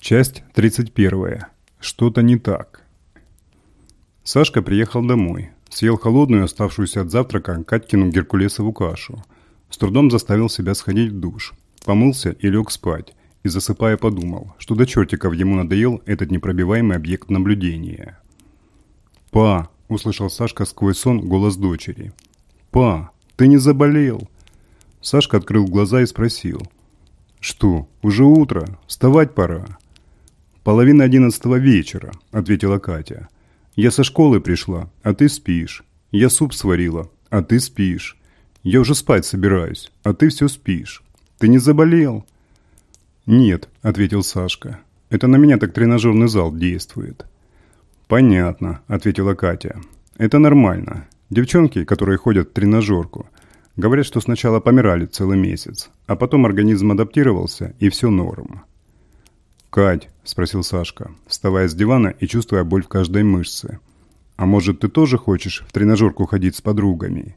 Часть 31. Что-то не так. Сашка приехал домой. Съел холодную, оставшуюся от завтрака, Катькину геркулесову кашу. С трудом заставил себя сходить в душ. Помылся и лег спать. И засыпая подумал, что до чертиков ему надоел этот непробиваемый объект наблюдения. «Па!» – услышал Сашка сквозь сон голос дочери. «Па, ты не заболел?» Сашка открыл глаза и спросил. «Что, уже утро? Вставать пора?» «Половина одиннадцатого вечера», – ответила Катя. «Я со школы пришла, а ты спишь. Я суп сварила, а ты спишь. Я уже спать собираюсь, а ты все спишь. Ты не заболел?» «Нет», – ответил Сашка. «Это на меня так тренажерный зал действует». «Понятно», – ответила Катя. «Это нормально. Девчонки, которые ходят в тренажерку, говорят, что сначала помирали целый месяц, а потом организм адаптировался, и все норм». «Кать», – спросил Сашка, вставая с дивана и чувствуя боль в каждой мышце. «А может, ты тоже хочешь в тренажерку ходить с подругами?»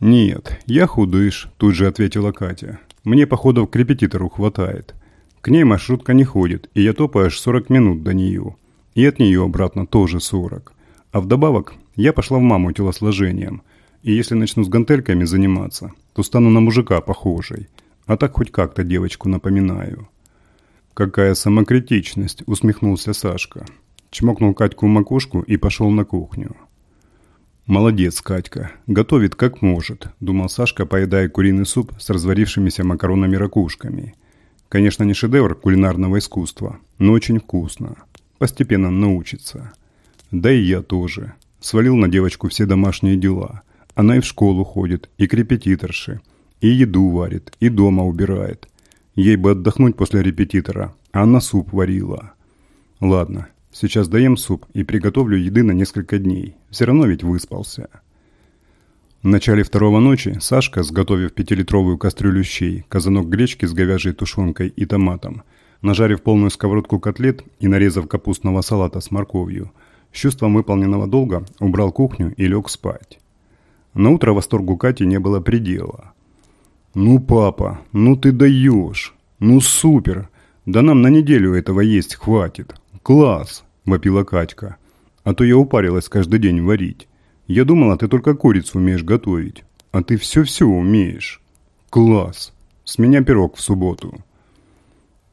«Нет, я худыш», – тут же ответила Катя. «Мне походов к репетитору хватает. К ней маршрутка не ходит, и я топаю аж 40 минут до нее. И от нее обратно тоже 40. А вдобавок, я пошла в маму телосложением. И если начну с гантельками заниматься, то стану на мужика похожей. А так хоть как-то девочку напоминаю». «Какая самокритичность!» – усмехнулся Сашка. Чмокнул Катьку в макушку и пошел на кухню. «Молодец, Катька. Готовит как может», – думал Сашка, поедая куриный суп с разварившимися макаронами-ракушками. Конечно, не шедевр кулинарного искусства, но очень вкусно. Постепенно научится. Да и я тоже. Свалил на девочку все домашние дела. Она и в школу ходит, и к репетиторше, и еду варит, и дома убирает. Ей бы отдохнуть после репетитора, а она суп варила. Ладно, сейчас доем суп и приготовлю еды на несколько дней. Все равно ведь выспался. В начале второго ночи Сашка, сготовив пятилитровую кастрюлю щей, казанок гречки с говяжьей тушенкой и томатом, нажарив полную сковородку котлет и нарезав капустного салата с морковью, с чувством выполненного долга убрал кухню и лег спать. На утро восторгу Кати не было предела. «Ну, папа, ну ты даешь! Ну, супер! Да нам на неделю этого есть хватит! Класс!» – вопила Катька. «А то я упарилась каждый день варить. Я думала, ты только курицу умеешь готовить. А ты все-все умеешь. Класс! С меня пирог в субботу!»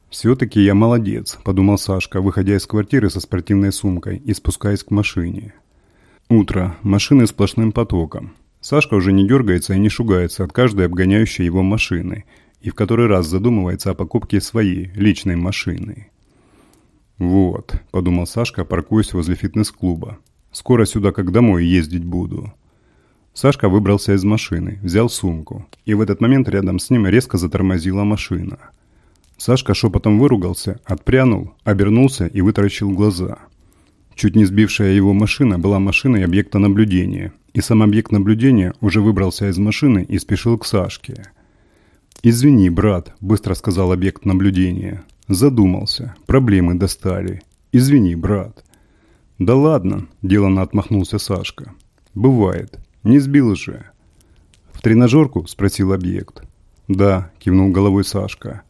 «Все-таки я молодец», – подумал Сашка, выходя из квартиры со спортивной сумкой и спускаясь к машине. Утро. Машины сплошным потоком. Сашка уже не дергается и не шугается от каждой обгоняющей его машины и в который раз задумывается о покупке своей, личной машины. «Вот», – подумал Сашка, паркуясь возле фитнес-клуба. «Скоро сюда как домой ездить буду». Сашка выбрался из машины, взял сумку, и в этот момент рядом с ним резко затормозила машина. Сашка шепотом выругался, отпрянул, обернулся и вытаращил глаза. Чуть не сбившая его машина была машиной объекта наблюдения, и сам объект наблюдения уже выбрался из машины и спешил к Сашке. «Извини, брат», – быстро сказал объект наблюдения. Задумался. Проблемы достали. «Извини, брат». «Да ладно», – деланно отмахнулся Сашка. «Бывает. Не сбил же». «В тренажерку?» – спросил объект. «Да», – кивнул головой Сашка.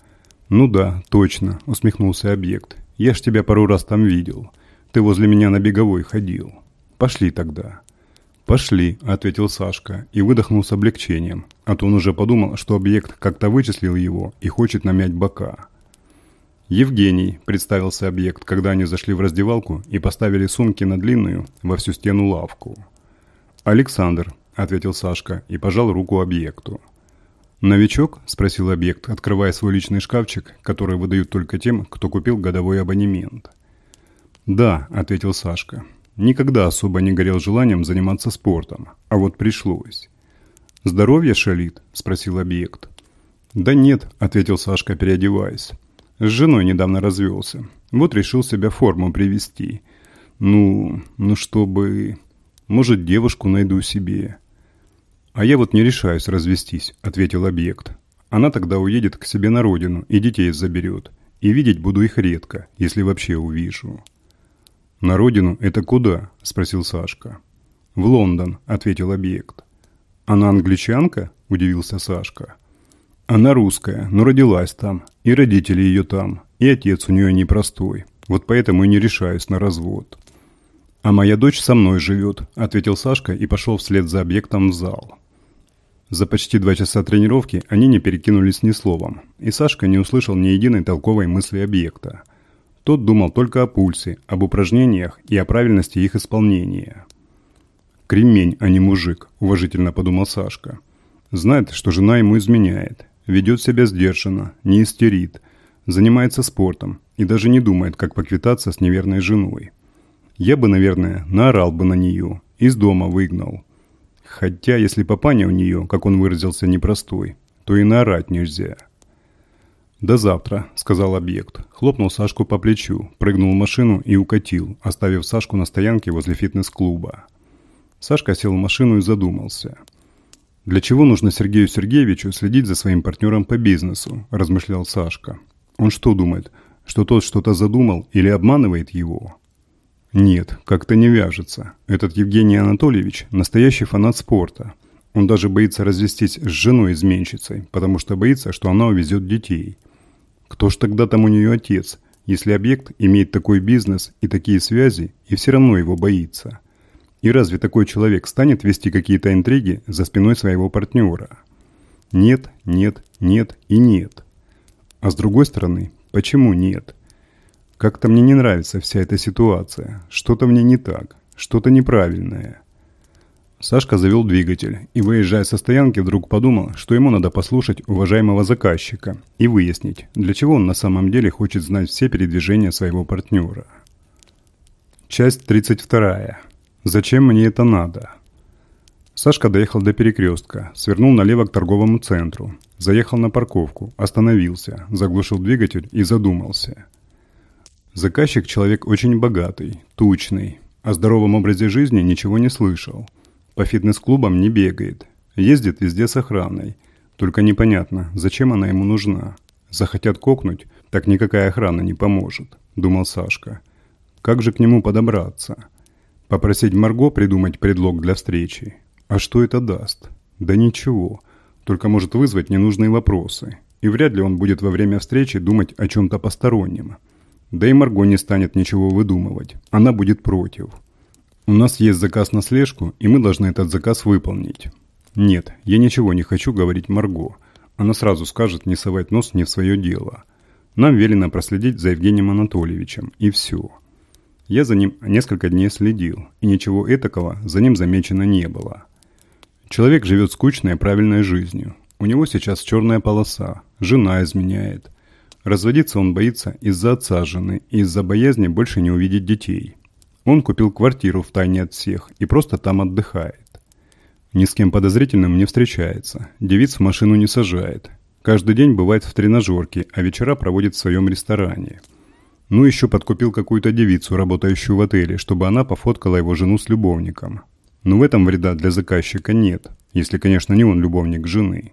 «Ну да, точно», – усмехнулся объект. «Я ж тебя пару раз там видел. Ты возле меня на беговой ходил. Пошли тогда». «Пошли», – ответил Сашка и выдохнул с облегчением, а то он уже подумал, что объект как-то вычислил его и хочет намять бока. «Евгений», – представился объект, когда они зашли в раздевалку и поставили сумки на длинную во всю стену лавку. «Александр», – ответил Сашка и пожал руку объекту. «Новичок?» – спросил объект, открывая свой личный шкафчик, который выдают только тем, кто купил годовой абонемент. «Да», – ответил Сашка. Никогда особо не горел желанием заниматься спортом, а вот пришлось. «Здоровье шалит?» – спросил объект. «Да нет», – ответил Сашка, переодеваясь. «С женой недавно развелся. Вот решил себя форму привести. Ну, ну чтобы... Может, девушку найду себе». «А я вот не решаюсь развестись», – ответил объект. «Она тогда уедет к себе на родину и детей заберет. И видеть буду их редко, если вообще увижу». «На родину это куда?» – спросил Сашка. «В Лондон», – ответил объект. «Она англичанка?» – удивился Сашка. Она русская, но родилась там, и родители ее там, и отец у нее непростой. Вот поэтому и не решаюсь на развод. «А моя дочь со мной живет», – ответил Сашка и пошел вслед за объектом в зал. За почти два часа тренировки они не перекинулись ни словом, и Сашка не услышал ни единой толковой мысли объекта. Тот думал только о пульсе, об упражнениях и о правильности их исполнения. «Кремень, а не мужик», – уважительно подумал Сашка. «Знает, что жена ему изменяет, ведет себя сдержанно, не истерит, занимается спортом и даже не думает, как поквитаться с неверной женой. Я бы, наверное, наорал бы на нее, из дома выгнал». Хотя, если папаня у нее, как он выразился, непростой, то и наорать нельзя. «До завтра», — сказал объект. Хлопнул Сашку по плечу, прыгнул в машину и укатил, оставив Сашку на стоянке возле фитнес-клуба. Сашка сел в машину и задумался. «Для чего нужно Сергею Сергеевичу следить за своим партнером по бизнесу?» – размышлял Сашка. «Он что думает, что тот что-то задумал или обманывает его?» Нет, как-то не вяжется. Этот Евгений Анатольевич – настоящий фанат спорта. Он даже боится развестись с женой-изменщицей, потому что боится, что она увезет детей. Кто ж тогда там у нее отец, если объект имеет такой бизнес и такие связи, и все равно его боится? И разве такой человек станет вести какие-то интриги за спиной своего партнера? Нет, нет, нет и нет. А с другой стороны, почему нет? Как-то мне не нравится вся эта ситуация. Что-то мне не так. Что-то неправильное. Сашка завел двигатель и, выезжая со стоянки, вдруг подумал, что ему надо послушать уважаемого заказчика и выяснить, для чего он на самом деле хочет знать все передвижения своего партнера. Часть 32. Зачем мне это надо? Сашка доехал до перекрестка, свернул налево к торговому центру, заехал на парковку, остановился, заглушил двигатель и задумался – Заказчик человек очень богатый, тучный, о здоровом образе жизни ничего не слышал. По фитнес-клубам не бегает, ездит везде с охраной. Только непонятно, зачем она ему нужна. Захотят кокнуть, так никакая охрана не поможет, думал Сашка. Как же к нему подобраться? Попросить Марго придумать предлог для встречи. А что это даст? Да ничего, только может вызвать ненужные вопросы. И вряд ли он будет во время встречи думать о чем-то постороннем. Да и Марго не станет ничего выдумывать. Она будет против. У нас есть заказ на слежку, и мы должны этот заказ выполнить. Нет, я ничего не хочу говорить Марго. Она сразу скажет не совать нос не в свое дело. Нам велено проследить за Евгением Анатольевичем, и все. Я за ним несколько дней следил, и ничего этакого за ним замечено не было. Человек живет скучной и правильной жизнью. У него сейчас черная полоса, жена изменяет – Разводиться он боится из-за отца жены и из-за боязни больше не увидеть детей. Он купил квартиру в тайне от всех и просто там отдыхает. Ни с кем подозрительным не встречается, девиц в машину не сажает. Каждый день бывает в тренажерке, а вечера проводит в своем ресторане. Ну еще подкупил какую-то девицу, работающую в отеле, чтобы она пофоткала его жену с любовником. Но в этом вреда для заказчика нет, если, конечно, не он любовник жены.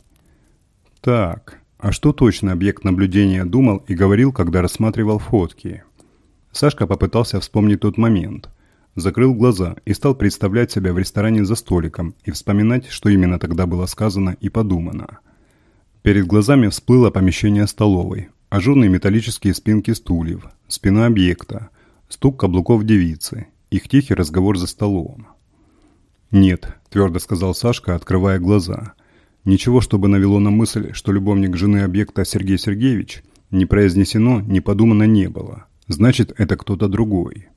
Так, а что точно объект наблюдения думал и говорил, когда рассматривал фотки? Сашка попытался вспомнить тот момент. Закрыл глаза и стал представлять себя в ресторане за столиком и вспоминать, что именно тогда было сказано и подумано. Перед глазами всплыло помещение столовой, ажурные металлические спинки стульев, спина объекта, стук каблуков девицы, их тихий разговор за столом. «Нет», – твердо сказал Сашка, открывая глаза – Ничего, чтобы навело на мысль, что любовник жены объекта Сергей Сергеевич, не произнесено, не подумано не было. Значит, это кто-то другой.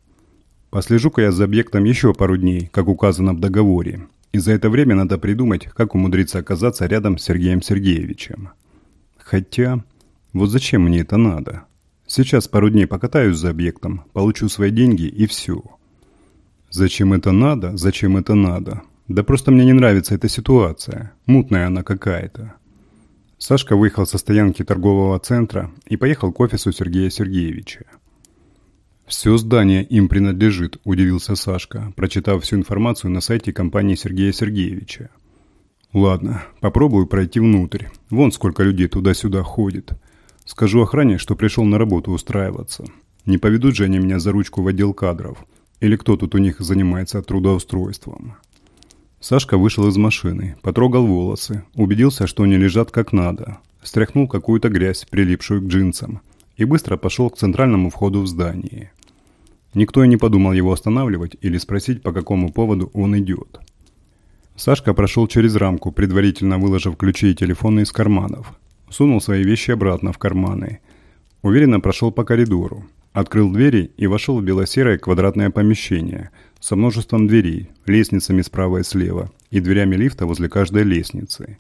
Послежу-ка я за объектом еще пару дней, как указано в договоре. И за это время надо придумать, как умудриться оказаться рядом с Сергеем Сергеевичем. Хотя, вот зачем мне это надо? Сейчас пару дней покатаюсь за объектом, получу свои деньги и все. Зачем это надо? Зачем это надо? Да просто мне не нравится эта ситуация. Мутная она какая-то. Сашка выехал со стоянки торгового центра и поехал к офису Сергея Сергеевича. «Все здание им принадлежит», – удивился Сашка, прочитав всю информацию на сайте компании Сергея Сергеевича. «Ладно, попробую пройти внутрь. Вон сколько людей туда-сюда ходит. Скажу охране, что пришел на работу устраиваться. Не поведут же они меня за ручку в отдел кадров. Или кто тут у них занимается трудоустройством?» Сашка вышел из машины, потрогал волосы, убедился, что они лежат как надо. стряхнул какую-то грязь, прилипшую к джинсам, и быстро пошел к центральному входу в здание. Никто и не подумал его останавливать или спросить, по какому поводу он идет. Сашка прошел через рамку, предварительно выложив ключи и телефоны из карманов. Сунул свои вещи обратно в карманы. Уверенно прошел по коридору. Открыл двери и вошел в белосерое квадратное помещение со множеством дверей, лестницами справа и слева и дверями лифта возле каждой лестницы.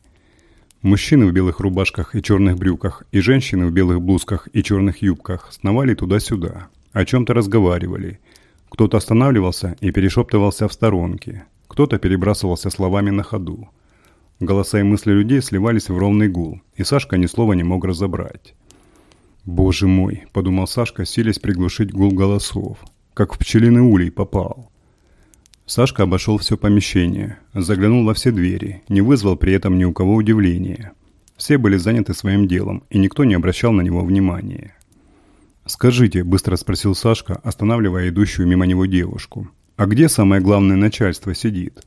Мужчины в белых рубашках и черных брюках и женщины в белых блузках и черных юбках сновали туда-сюда, о чем-то разговаривали. Кто-то останавливался и перешептывался в сторонке, кто-то перебрасывался словами на ходу. Голоса и мысли людей сливались в ровный гул, и Сашка ни слова не мог разобрать. «Боже мой!» – подумал Сашка, силясь приглушить гул голосов. «Как в пчелиный улей попал!» Сашка обошел все помещение, заглянул во все двери, не вызвал при этом ни у кого удивления. Все были заняты своим делом, и никто не обращал на него внимания. «Скажите», – быстро спросил Сашка, останавливая идущую мимо него девушку, «а где самое главное начальство сидит?»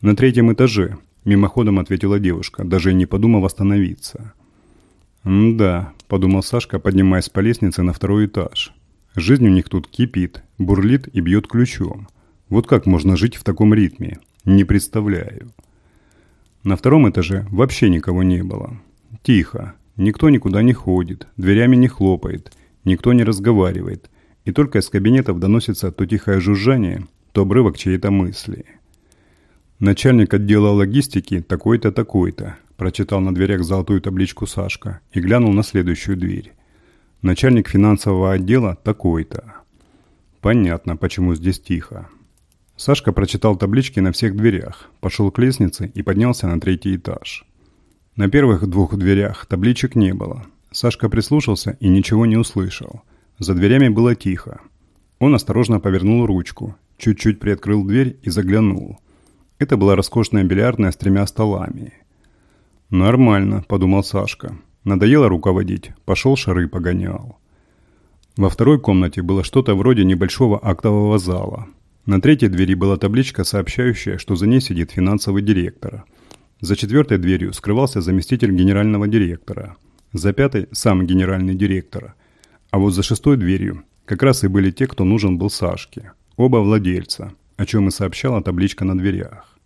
«На третьем этаже», – мимоходом ответила девушка, даже не подумав остановиться. «Да», – подумал Сашка, поднимаясь по лестнице на второй этаж. «Жизнь у них тут кипит, бурлит и бьет ключом». Вот как можно жить в таком ритме? Не представляю. На втором этаже вообще никого не было. Тихо. Никто никуда не ходит, дверями не хлопает, никто не разговаривает. И только из кабинетов доносится то тихое жужжание, то обрывок чьей-то мысли. Начальник отдела логистики такой-то, такой-то, прочитал на дверях золотую табличку Сашка и глянул на следующую дверь. Начальник финансового отдела такой-то. Понятно, почему здесь тихо. Сашка прочитал таблички на всех дверях, пошел к лестнице и поднялся на третий этаж. На первых двух дверях табличек не было. Сашка прислушался и ничего не услышал. За дверями было тихо. Он осторожно повернул ручку, чуть-чуть приоткрыл дверь и заглянул. Это была роскошная бильярдная с тремя столами. «Нормально», – подумал Сашка. Надоело руководить, пошел шары погонял. Во второй комнате было что-то вроде небольшого актового зала – на третьей двери была табличка, сообщающая, что за ней сидит финансовый директор. За четвертой дверью скрывался заместитель генерального директора. За пятой – сам генеральный директор. А вот за шестой дверью как раз и были те, кто нужен был Сашке. Оба владельца, о чем и сообщала табличка на дверях.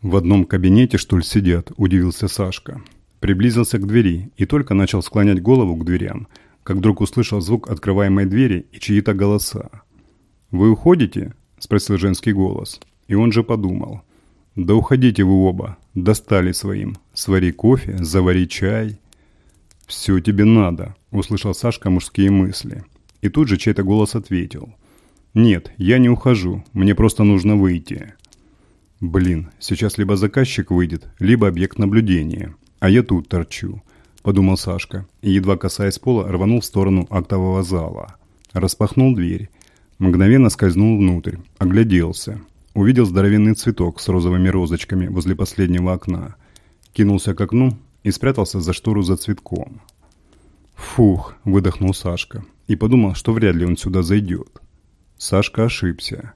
«В одном кабинете, что ли, сидят?» – удивился Сашка. Приблизился к двери и только начал склонять голову к дверям, как вдруг услышал звук открываемой двери и чьи-то голоса. «Вы уходите?» спросил женский голос. И он же подумал. «Да уходите вы оба, достали своим. Свари кофе, завари чай». «Все тебе надо», – услышал Сашка мужские мысли. И тут же чей-то голос ответил. «Нет, я не ухожу, мне просто нужно выйти». «Блин, сейчас либо заказчик выйдет, либо объект наблюдения, а я тут торчу», – подумал Сашка, и, едва касаясь пола, рванул в сторону актового зала. Распахнул дверь Мгновенно скользнул внутрь, огляделся. Увидел здоровенный цветок с розовыми розочками возле последнего окна. Кинулся к окну и спрятался за штору за цветком. «Фух!» – выдохнул Сашка и подумал, что вряд ли он сюда зайдет. Сашка ошибся.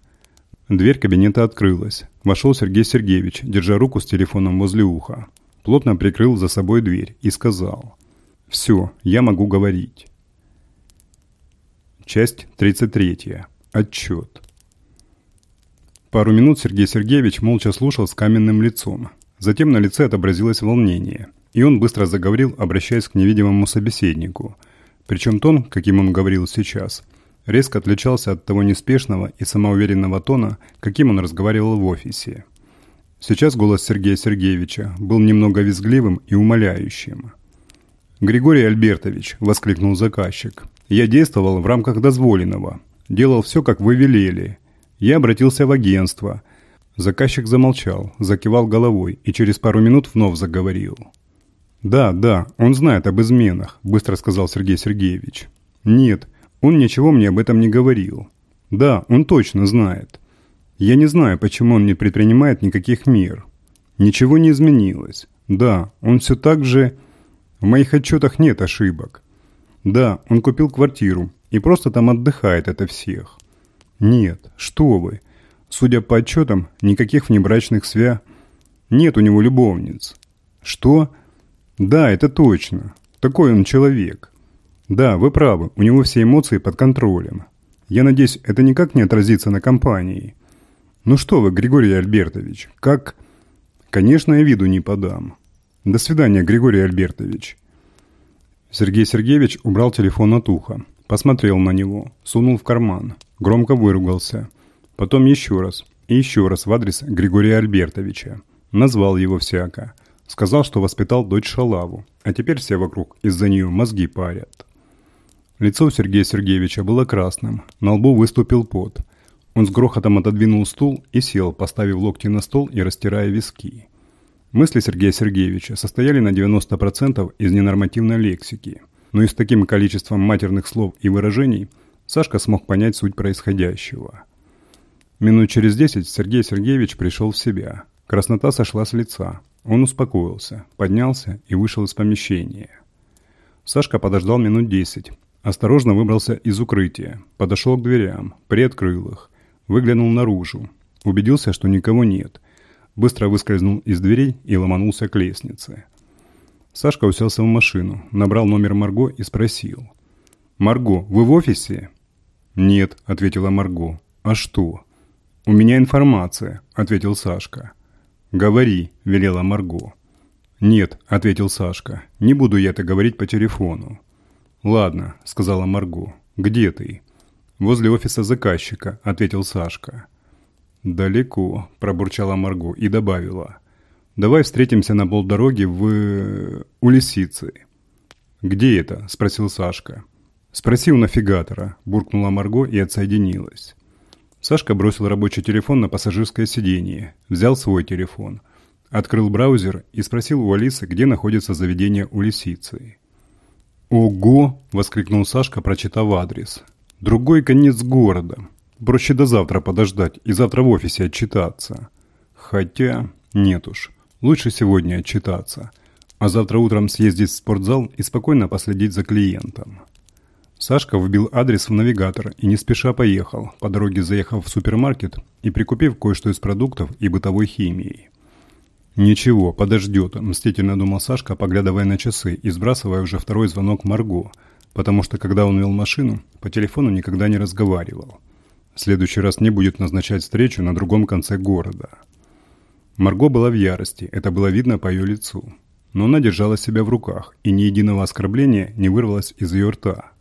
Дверь кабинета открылась. Вошел Сергей Сергеевич, держа руку с телефоном возле уха. Плотно прикрыл за собой дверь и сказал «Все, я могу говорить». Часть 33. Отчет. Пару минут Сергей Сергеевич молча слушал с каменным лицом. Затем на лице отобразилось волнение, и он быстро заговорил, обращаясь к невидимому собеседнику. Причем тон, каким он говорил сейчас, резко отличался от того неспешного и самоуверенного тона, каким он разговаривал в офисе. Сейчас голос Сергея Сергеевича был немного визгливым и умоляющим. «Григорий Альбертович», – воскликнул заказчик, – «я действовал в рамках дозволенного, Делал все, как вы велели. Я обратился в агентство. Заказчик замолчал, закивал головой и через пару минут вновь заговорил. «Да, да, он знает об изменах», – быстро сказал Сергей Сергеевич. «Нет, он ничего мне об этом не говорил. Да, он точно знает. Я не знаю, почему он не предпринимает никаких мер. Ничего не изменилось. Да, он все так же... В моих отчетах нет ошибок. Да, он купил квартиру, и просто там отдыхает это всех. Нет, что вы. Судя по отчетам, никаких внебрачных свя... Нет у него любовниц. Что? Да, это точно. Такой он человек. Да, вы правы, у него все эмоции под контролем. Я надеюсь, это никак не отразится на компании. Ну что вы, Григорий Альбертович, как... Конечно, я виду не подам. До свидания, Григорий Альбертович. Сергей Сергеевич убрал телефон от уха, посмотрел на него, сунул в карман, громко выругался. Потом еще раз и еще раз в адрес Григория Альбертовича. Назвал его всяко. Сказал, что воспитал дочь Шалаву, а теперь все вокруг из-за нее мозги парят. Лицо Сергея Сергеевича было красным, на лбу выступил пот. Он с грохотом отодвинул стул и сел, поставив локти на стол и растирая виски. Мысли Сергея Сергеевича состояли на 90% из ненормативной лексики, но и с таким количеством матерных слов и выражений Сашка смог понять суть происходящего. Минут через десять Сергей Сергеевич пришел в себя. Краснота сошла с лица, он успокоился, поднялся и вышел из помещения. Сашка подождал минут десять. Осторожно выбрался из укрытия, подошел к дверям, приоткрыл их, выглянул наружу, убедился, что никого нет. Быстро выскользнул из дверей и ломанулся к лестнице. Сашка уселся в машину, набрал номер Марго и спросил. «Марго, вы в офисе?» «Нет», — ответила Марго. «А что?» «У меня информация», — ответил Сашка. «Говори», – велела Марго. «Нет», – ответил Сашка, – «не буду я это говорить по телефону». «Ладно», – сказала Марго. «Где ты?» «Возле офиса заказчика», – ответил Сашка. «Далеко», – пробурчала Марго и добавила. «Давай встретимся на полдороги в... у лисицы». «Где это?» – спросил Сашка. «Спроси у нафигатора», – буркнула Марго и отсоединилась. Сашка бросил рабочий телефон на пассажирское сиденье, взял свой телефон, открыл браузер и спросил у Алисы, где находится заведение у лисицы. «Ого!» – воскликнул Сашка, прочитав адрес. «Другой конец города. Проще до завтра подождать и завтра в офисе отчитаться. Хотя, нет уж, лучше сегодня отчитаться, а завтра утром съездить в спортзал и спокойно последить за клиентом». Сашка вбил адрес в навигатор и не спеша поехал, по дороге заехав в супермаркет и прикупив кое-что из продуктов и бытовой химии. «Ничего, подождет», – мстительно думал Сашка, поглядывая на часы и сбрасывая уже второй звонок Марго, потому что, когда он вел машину, по телефону никогда не разговаривал. В следующий раз не будет назначать встречу на другом конце города. Марго была в ярости, это было видно по ее лицу. Но она держала себя в руках, и ни единого оскорбления не вырвалось из ее рта –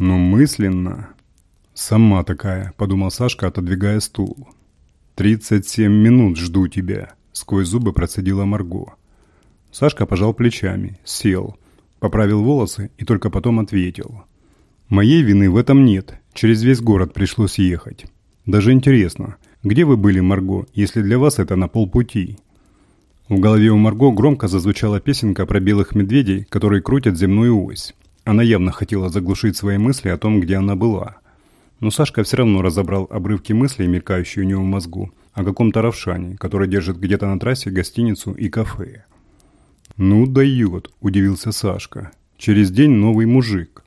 но мысленно... «Сама такая», — подумал Сашка, отодвигая стул. «Тридцать семь минут жду тебя», — сквозь зубы процедила Марго. Сашка пожал плечами, сел, поправил волосы и только потом ответил. «Моей вины в этом нет. Через весь город пришлось ехать. Даже интересно, где вы были, Марго, если для вас это на полпути?» В голове у Марго громко зазвучала песенка про белых медведей, которые крутят земную ось. Она явно хотела заглушить свои мысли о том, где она была. Но Сашка все равно разобрал обрывки мыслей, мелькающие у него в мозгу, о каком-то Равшане, который держит где-то на трассе гостиницу и кафе. «Ну дает», – удивился Сашка. «Через день новый мужик».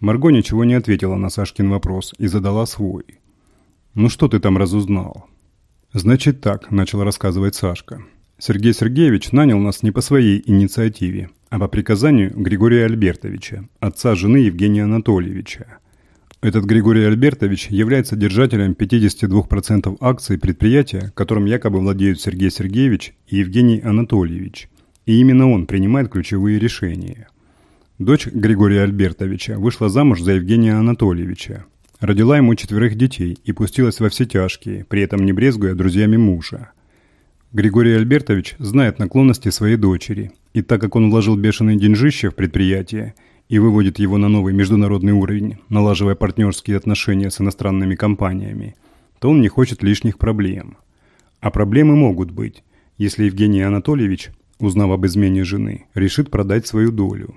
Марго ничего не ответила на Сашкин вопрос и задала свой. «Ну что ты там разузнал?» «Значит так», – начал рассказывать Сашка. «Сергей Сергеевич нанял нас не по своей инициативе, а по приказанию Григория Альбертовича, отца жены Евгения Анатольевича. Этот Григорий Альбертович является держателем 52% акций предприятия, которым якобы владеют Сергей Сергеевич и Евгений Анатольевич, и именно он принимает ключевые решения. Дочь Григория Альбертовича вышла замуж за Евгения Анатольевича, родила ему четверых детей и пустилась во все тяжкие, при этом не брезгуя друзьями мужа. Григорий Альбертович знает наклонности своей дочери и так как он вложил бешеные деньжище в предприятие и выводит его на новый международный уровень, налаживая партнерские отношения с иностранными компаниями, то он не хочет лишних проблем. А проблемы могут быть, если Евгений Анатольевич, узнав об измене жены, решит продать свою долю.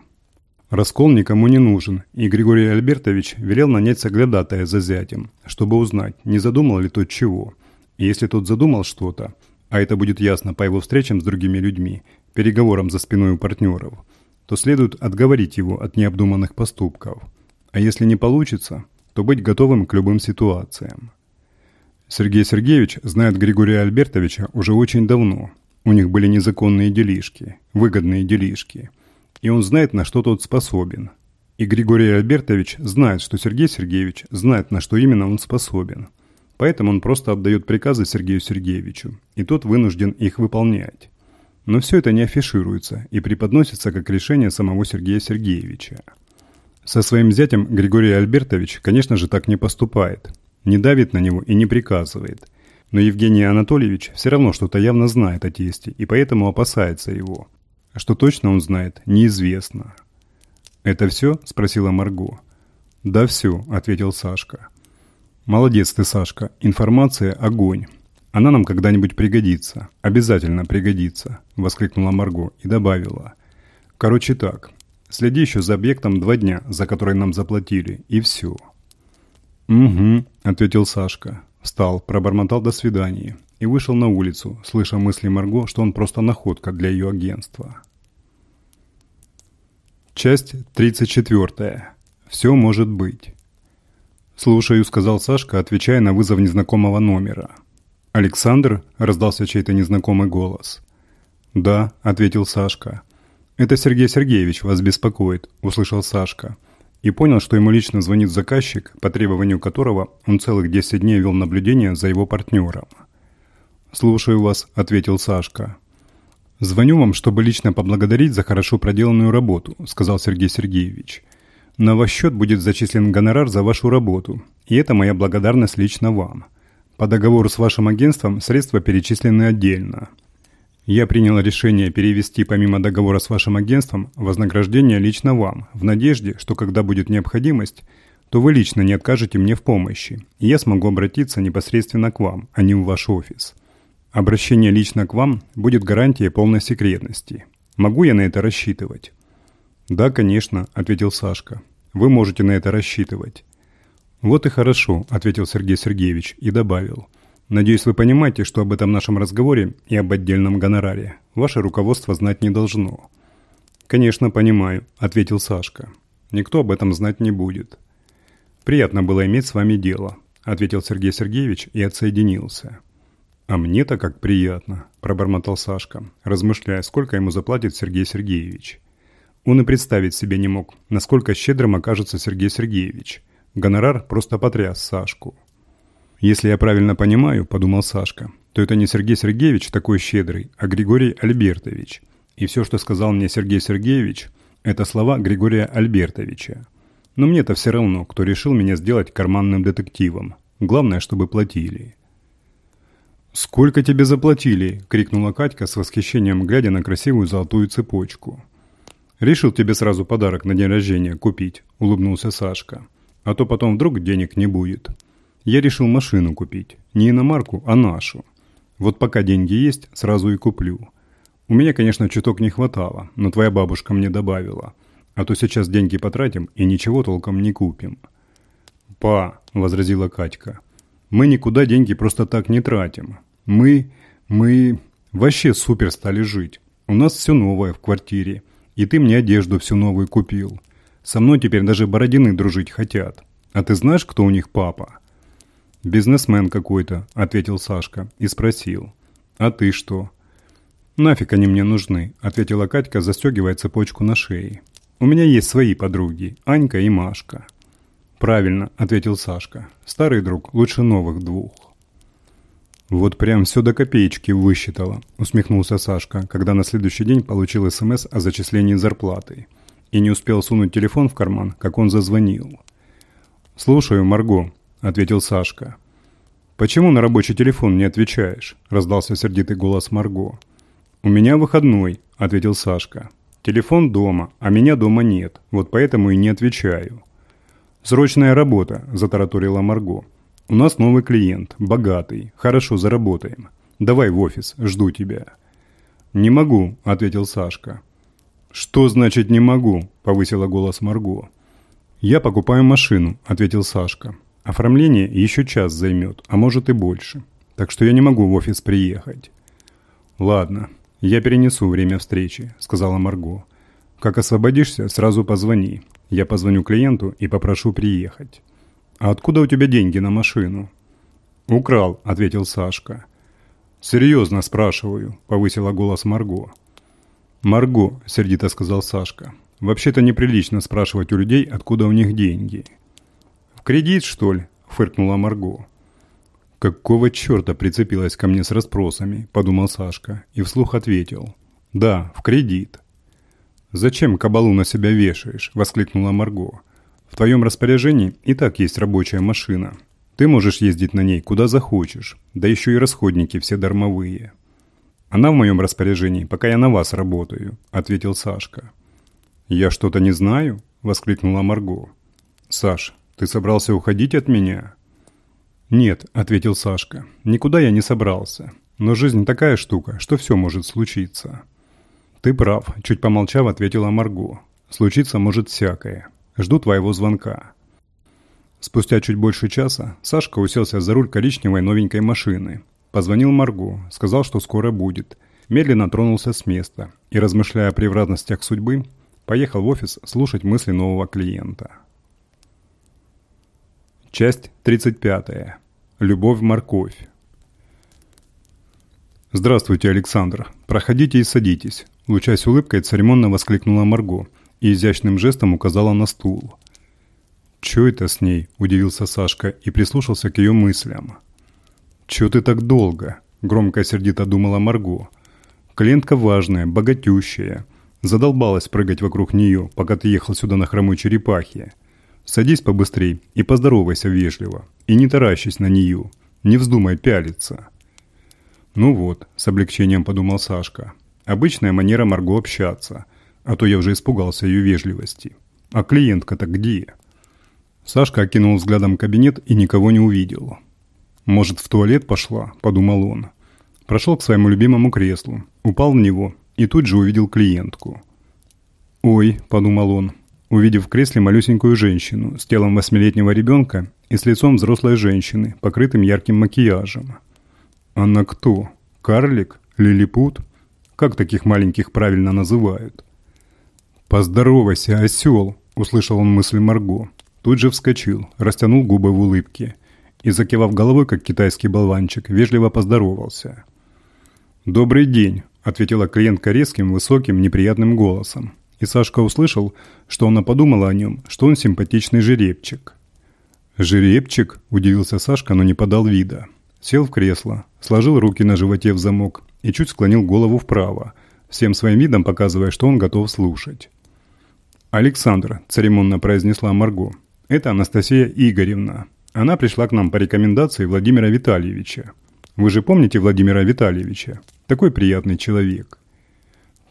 Раскол никому не нужен, и Григорий Альбертович велел нанять соглядатая за зятем, чтобы узнать, не задумал ли тот чего. И если тот задумал что-то, а это будет ясно по его встречам с другими людьми, переговорам за спиной у партнеров, то следует отговорить его от необдуманных поступков. А если не получится, то быть готовым к любым ситуациям. Сергей Сергеевич знает Григория Альбертовича уже очень давно. У них были незаконные делишки, выгодные делишки. И он знает, на что тот способен. И Григорий Альбертович знает, что Сергей Сергеевич знает, на что именно он способен. Поэтому он просто отдает приказы Сергею Сергеевичу, и тот вынужден их выполнять. Но все это не афишируется и преподносится как решение самого Сергея Сергеевича. Со своим зятем Григорий Альбертович, конечно же, так не поступает. Не давит на него и не приказывает. Но Евгений Анатольевич все равно что-то явно знает о тесте и поэтому опасается его. А что точно он знает, неизвестно. «Это все?» – спросила Марго. «Да все», – ответил Сашка. «Молодец ты, Сашка. Информация – огонь. Она нам когда-нибудь пригодится. Обязательно пригодится», – воскликнула Марго и добавила. «Короче так. Следи еще за объектом два дня, за который нам заплатили, и все». «Угу», – ответил Сашка. Встал, пробормотал «до свидания» и вышел на улицу, слыша мысли Марго, что он просто находка для ее агентства. Часть 34. Все может быть. «Слушаю», — сказал Сашка, отвечая на вызов незнакомого номера. «Александр?» — раздался чей-то незнакомый голос. «Да», — ответил Сашка. «Это Сергей Сергеевич вас беспокоит», — услышал Сашка. И понял, что ему лично звонит заказчик, по требованию которого он целых 10 дней вел наблюдение за его партнером. «Слушаю вас», — ответил Сашка. «Звоню вам, чтобы лично поблагодарить за хорошо проделанную работу», — сказал Сергей Сергеевич. «На ваш счет будет зачислен гонорар за вашу работу, и это моя благодарность лично вам. По договору с вашим агентством средства перечислены отдельно. Я принял решение перевести помимо договора с вашим агентством вознаграждение лично вам, в надежде, что когда будет необходимость, то вы лично не откажете мне в помощи, и я смогу обратиться непосредственно к вам, а не в ваш офис». Обращение лично к вам будет гарантией полной секретности. Могу я на это рассчитывать? Да, конечно, ответил Сашка. Вы можете на это рассчитывать. Вот и хорошо, ответил Сергей Сергеевич и добавил. Надеюсь, вы понимаете, что об этом нашем разговоре и об отдельном гонораре ваше руководство знать не должно. Конечно, понимаю, ответил Сашка. Никто об этом знать не будет. Приятно было иметь с вами дело, ответил Сергей Сергеевич и отсоединился. «А мне-то как приятно», – пробормотал Сашка, размышляя, сколько ему заплатит Сергей Сергеевич. Он и представить себе не мог, насколько щедрым окажется Сергей Сергеевич. Гонорар просто потряс Сашку. «Если я правильно понимаю», – подумал Сашка, – «то это не Сергей Сергеевич такой щедрый, а Григорий Альбертович. И все, что сказал мне Сергей Сергеевич, это слова Григория Альбертовича. Но мне-то все равно, кто решил меня сделать карманным детективом. Главное, чтобы платили». «Сколько тебе заплатили?» – крикнула Катька с восхищением, глядя на красивую золотую цепочку. «Решил тебе сразу подарок на день рождения купить», – улыбнулся Сашка. «А то потом вдруг денег не будет. Я решил машину купить. Не иномарку, а нашу. Вот пока деньги есть, сразу и куплю. У меня, конечно, чуток не хватало, но твоя бабушка мне добавила. А то сейчас деньги потратим и ничего толком не купим». «Па», – возразила Катька, – мы никуда деньги просто так не тратим. Мы... мы... вообще супер стали жить. У нас все новое в квартире. И ты мне одежду всю новую купил. Со мной теперь даже Бородины дружить хотят. А ты знаешь, кто у них папа?» «Бизнесмен какой-то», — ответил Сашка и спросил. «А ты что?» «Нафиг они мне нужны», — ответила Катька, застегивая цепочку на шее. «У меня есть свои подруги, Анька и Машка». «Правильно», — ответил Сашка. «Старый друг лучше новых двух». «Вот прям все до копеечки высчитала», — усмехнулся Сашка, когда на следующий день получил СМС о зачислении зарплаты. И не успел сунуть телефон в карман, как он зазвонил. «Слушаю, Марго», — ответил Сашка. «Почему на рабочий телефон не отвечаешь?» — раздался сердитый голос Марго. «У меня выходной», — ответил Сашка. «Телефон дома, а меня дома нет, вот поэтому и не отвечаю». «Срочная работа», – затараторила Марго. «У нас новый клиент, богатый, хорошо заработаем. Давай в офис, жду тебя». «Не могу», – ответил Сашка. «Что значит «не могу»?» – повысила голос Марго. «Я покупаю машину», – ответил Сашка. «Оформление еще час займет, а может и больше. Так что я не могу в офис приехать». «Ладно, я перенесу время встречи», – сказала Марго. «Как освободишься, сразу позвони. Я позвоню клиенту и попрошу приехать. «А откуда у тебя деньги на машину?» «Украл», — ответил Сашка. «Серьезно спрашиваю», – повысила голос Марго. «Марго», – сердито сказал Сашка. «Вообще-то неприлично спрашивать у людей, откуда у них деньги». «В кредит, что ли?» – фыркнула Марго. «Какого черта прицепилась ко мне с расспросами?» – подумал Сашка и вслух ответил. «Да, в кредит». «Зачем кабалу на себя вешаешь?» – воскликнула Марго. «В твоем распоряжении и так есть рабочая машина. Ты можешь ездить на ней куда захочешь, да еще и расходники все дармовые». «Она в моем распоряжении, пока я на вас работаю», – ответил Сашка. «Я что-то не знаю?» – воскликнула Марго. «Саш, ты собрался уходить от меня?» «Нет», – ответил Сашка, – «никуда я не собрался. Но жизнь такая штука, что все может случиться». «Ты прав», – чуть помолчав, ответила Марго. «Случиться может всякое. Жду твоего звонка». Спустя чуть больше часа Сашка уселся за руль коричневой новенькой машины. Позвонил Марго, сказал, что скоро будет. Медленно тронулся с места и, размышляя о превратностях судьбы, поехал в офис слушать мысли нового клиента. Часть 35. Любовь-морковь. «Здравствуйте, Александр. Проходите и садитесь», – лучась улыбкой, церемонно воскликнула Марго и изящным жестом указала на стул. «Чё это с ней?» – удивился Сашка и прислушался к ее мыслям. «Чё ты так долго?» – громко сердито думала Марго. «Клиентка важная, богатющая. Задолбалась прыгать вокруг нее, пока ты ехал сюда на хромой черепахе. Садись побыстрей и поздоровайся вежливо. И не таращись на нее. Не вздумай пялиться. Ну вот, с облегчением подумал Сашка. Обычная манера Марго общаться. А то я уже испугался ее вежливости. А клиентка-то где? Сашка окинул взглядом кабинет и никого не увидел. «Может, в туалет пошла?» – подумал он. Прошел к своему любимому креслу, упал в него и тут же увидел клиентку. «Ой», – подумал он, увидев в кресле малюсенькую женщину с телом восьмилетнего ребенка и с лицом взрослой женщины, покрытым ярким макияжем. Она кто? Карлик? Лилипут? Как таких маленьких правильно называют? «Поздоровайся, осел!» – услышал он мысль Марго. Тут же вскочил, растянул губы в улыбке и, закивав головой, как китайский болванчик, вежливо поздоровался. «Добрый день», – ответила клиентка резким, высоким, неприятным голосом и Сашка услышал, что она подумала о нем, что он симпатичный жеребчик. «Жеребчик?» – удивился Сашка, но не подал вида. Сел в кресло, сложил руки на животе в замок и чуть склонил голову вправо, всем своим видом показывая, что он готов слушать. «Александр», – церемонно произнесла Марго, – «это Анастасия Игоревна. Она пришла к нам по рекомендации Владимира Витальевича. Вы же помните Владимира Витальевича? Такой приятный человек».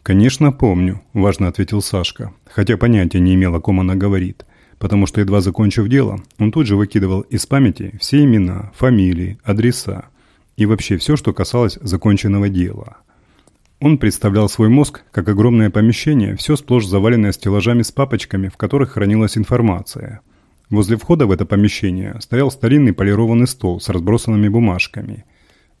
«Конечно, помню», – важно ответил Сашка, хотя понятия не имел, о ком она говорит, потому что, едва закончив дело, он тут же выкидывал из памяти все имена, фамилии, адреса и вообще все, что касалось законченного дела. Он представлял свой мозг как огромное помещение, все сплошь заваленное стеллажами с папочками, в которых хранилась информация. Возле входа в это помещение стоял старинный полированный стол с разбросанными бумажками.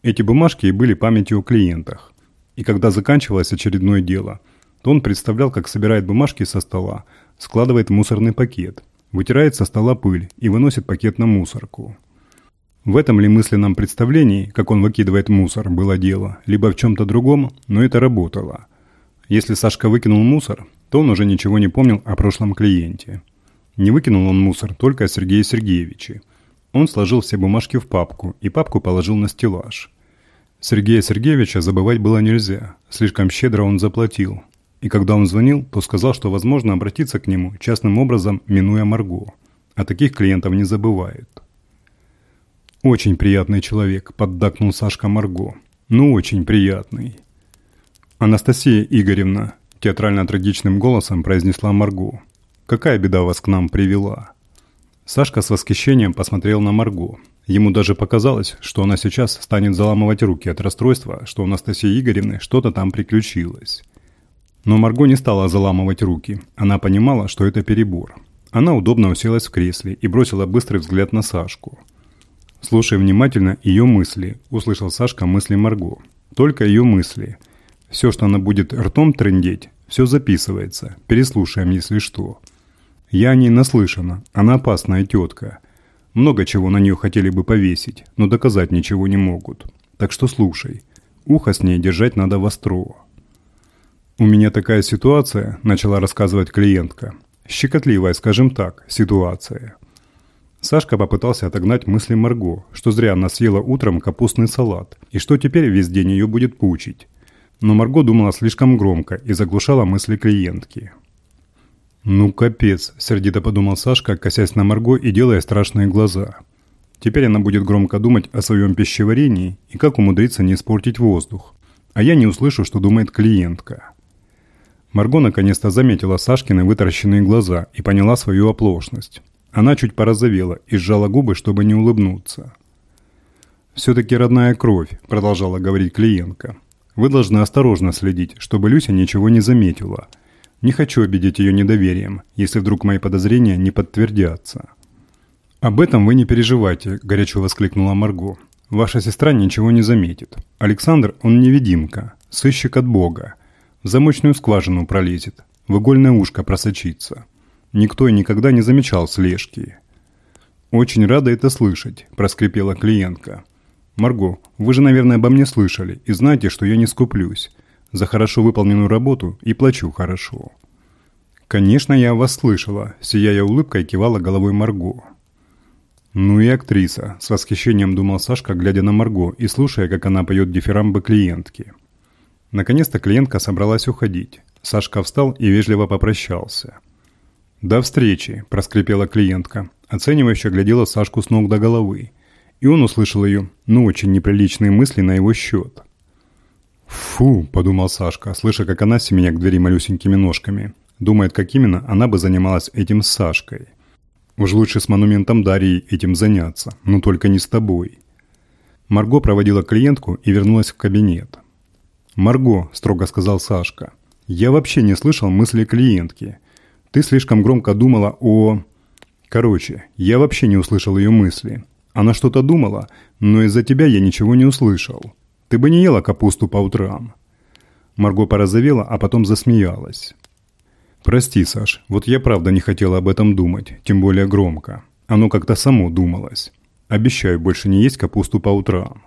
Эти бумажки и были памятью о клиентах. И когда заканчивалось очередное дело, то он представлял, как собирает бумажки со стола, складывает мусорный пакет, вытирает со стола пыль и выносит пакет на мусорку. В этом ли мысленном представлении, как он выкидывает мусор, было дело, либо в чем-то другом, но это работало. Если Сашка выкинул мусор, то он уже ничего не помнил о прошлом клиенте. Не выкинул он мусор только о Сергее Сергеевиче. Он сложил все бумажки в папку и папку положил на стеллаж. Сергея Сергеевича забывать было нельзя, слишком щедро он заплатил. И когда он звонил, то сказал, что возможно обратиться к нему частным образом, минуя Марго. А таких клиентов не забывают. «Очень приятный человек», – поддакнул Сашка Марго. «Ну, очень приятный». «Анастасия Игоревна», – театрально-трагичным голосом произнесла Марго. «Какая беда вас к нам привела?» Сашка с восхищением посмотрел на Марго. Ему даже показалось, что она сейчас станет заламывать руки от расстройства, что у Анастасии Игоревны что-то там приключилось. Но Марго не стала заламывать руки. Она понимала, что это перебор. Она удобно уселась в кресле и бросила быстрый взгляд на Сашку. «Слушай внимательно ее мысли», – услышал Сашка мысли Марго. «Только ее мысли. Все, что она будет ртом трындеть, все записывается. Переслушаем, если что». «Я о ней наслышана. Она опасная тетка. Много чего на нее хотели бы повесить, но доказать ничего не могут. Так что слушай. Ухо с ней держать надо востро. «У меня такая ситуация», – начала рассказывать клиентка. «Щекотливая, скажем так, ситуация». Сашка попытался отогнать мысли Марго, что зря она съела утром капустный салат, и что теперь весь день ее будет пучить. Но Марго думала слишком громко и заглушала мысли клиентки. «Ну, капец», – сердито подумал Сашка, косясь на Марго и делая страшные глаза. «Теперь она будет громко думать о своем пищеварении и как умудриться не испортить воздух. А я не услышу, что думает клиентка». Марго наконец-то заметила Сашкины вытаращенные глаза и поняла свою оплошность. Она чуть порозовела и сжала губы, чтобы не улыбнуться. «Все-таки родная кровь», – продолжала говорить клиентка. «Вы должны осторожно следить, чтобы Люся ничего не заметила. Не хочу обидеть ее недоверием, если вдруг мои подозрения не подтвердятся». «Об этом вы не переживайте», – горячо воскликнула Марго. «Ваша сестра ничего не заметит. Александр, он невидимка, сыщик от Бога. В замочную скважину пролезет, в игольное ушко просочится. Никто и никогда не замечал слежки. «Очень рада это слышать», – проскрипела клиентка. «Марго, вы же, наверное, обо мне слышали и знаете, что я не скуплюсь. За хорошо выполненную работу и плачу хорошо». «Конечно, я вас слышала», – сияя улыбкой кивала головой Марго. «Ну и актриса», – с восхищением думал Сашка, глядя на Марго и слушая, как она поет дифирамбы клиентки. Наконец-то клиентка собралась уходить. Сашка встал и вежливо попрощался. «До встречи», – проскрипела клиентка, оценивающе глядела Сашку с ног до головы. И он услышал ее, ну, очень неприличные мысли на его счет. «Фу», – подумал Сашка, слыша, как она семеня к двери малюсенькими ножками. Думает, как именно она бы занималась этим с Сашкой. Уж лучше с монументом Дарьи этим заняться, но только не с тобой. Марго проводила клиентку и вернулась в кабинет. «Марго», – строго сказал Сашка, – «я вообще не слышал мысли клиентки. Ты слишком громко думала о...» Короче, я вообще не услышал ее мысли. Она что-то думала, но из-за тебя я ничего не услышал. Ты бы не ела капусту по утрам. Марго порозовела, а потом засмеялась. «Прости, Саш, вот я правда не хотела об этом думать, тем более громко. Оно как-то само думалось. Обещаю больше не есть капусту по утрам».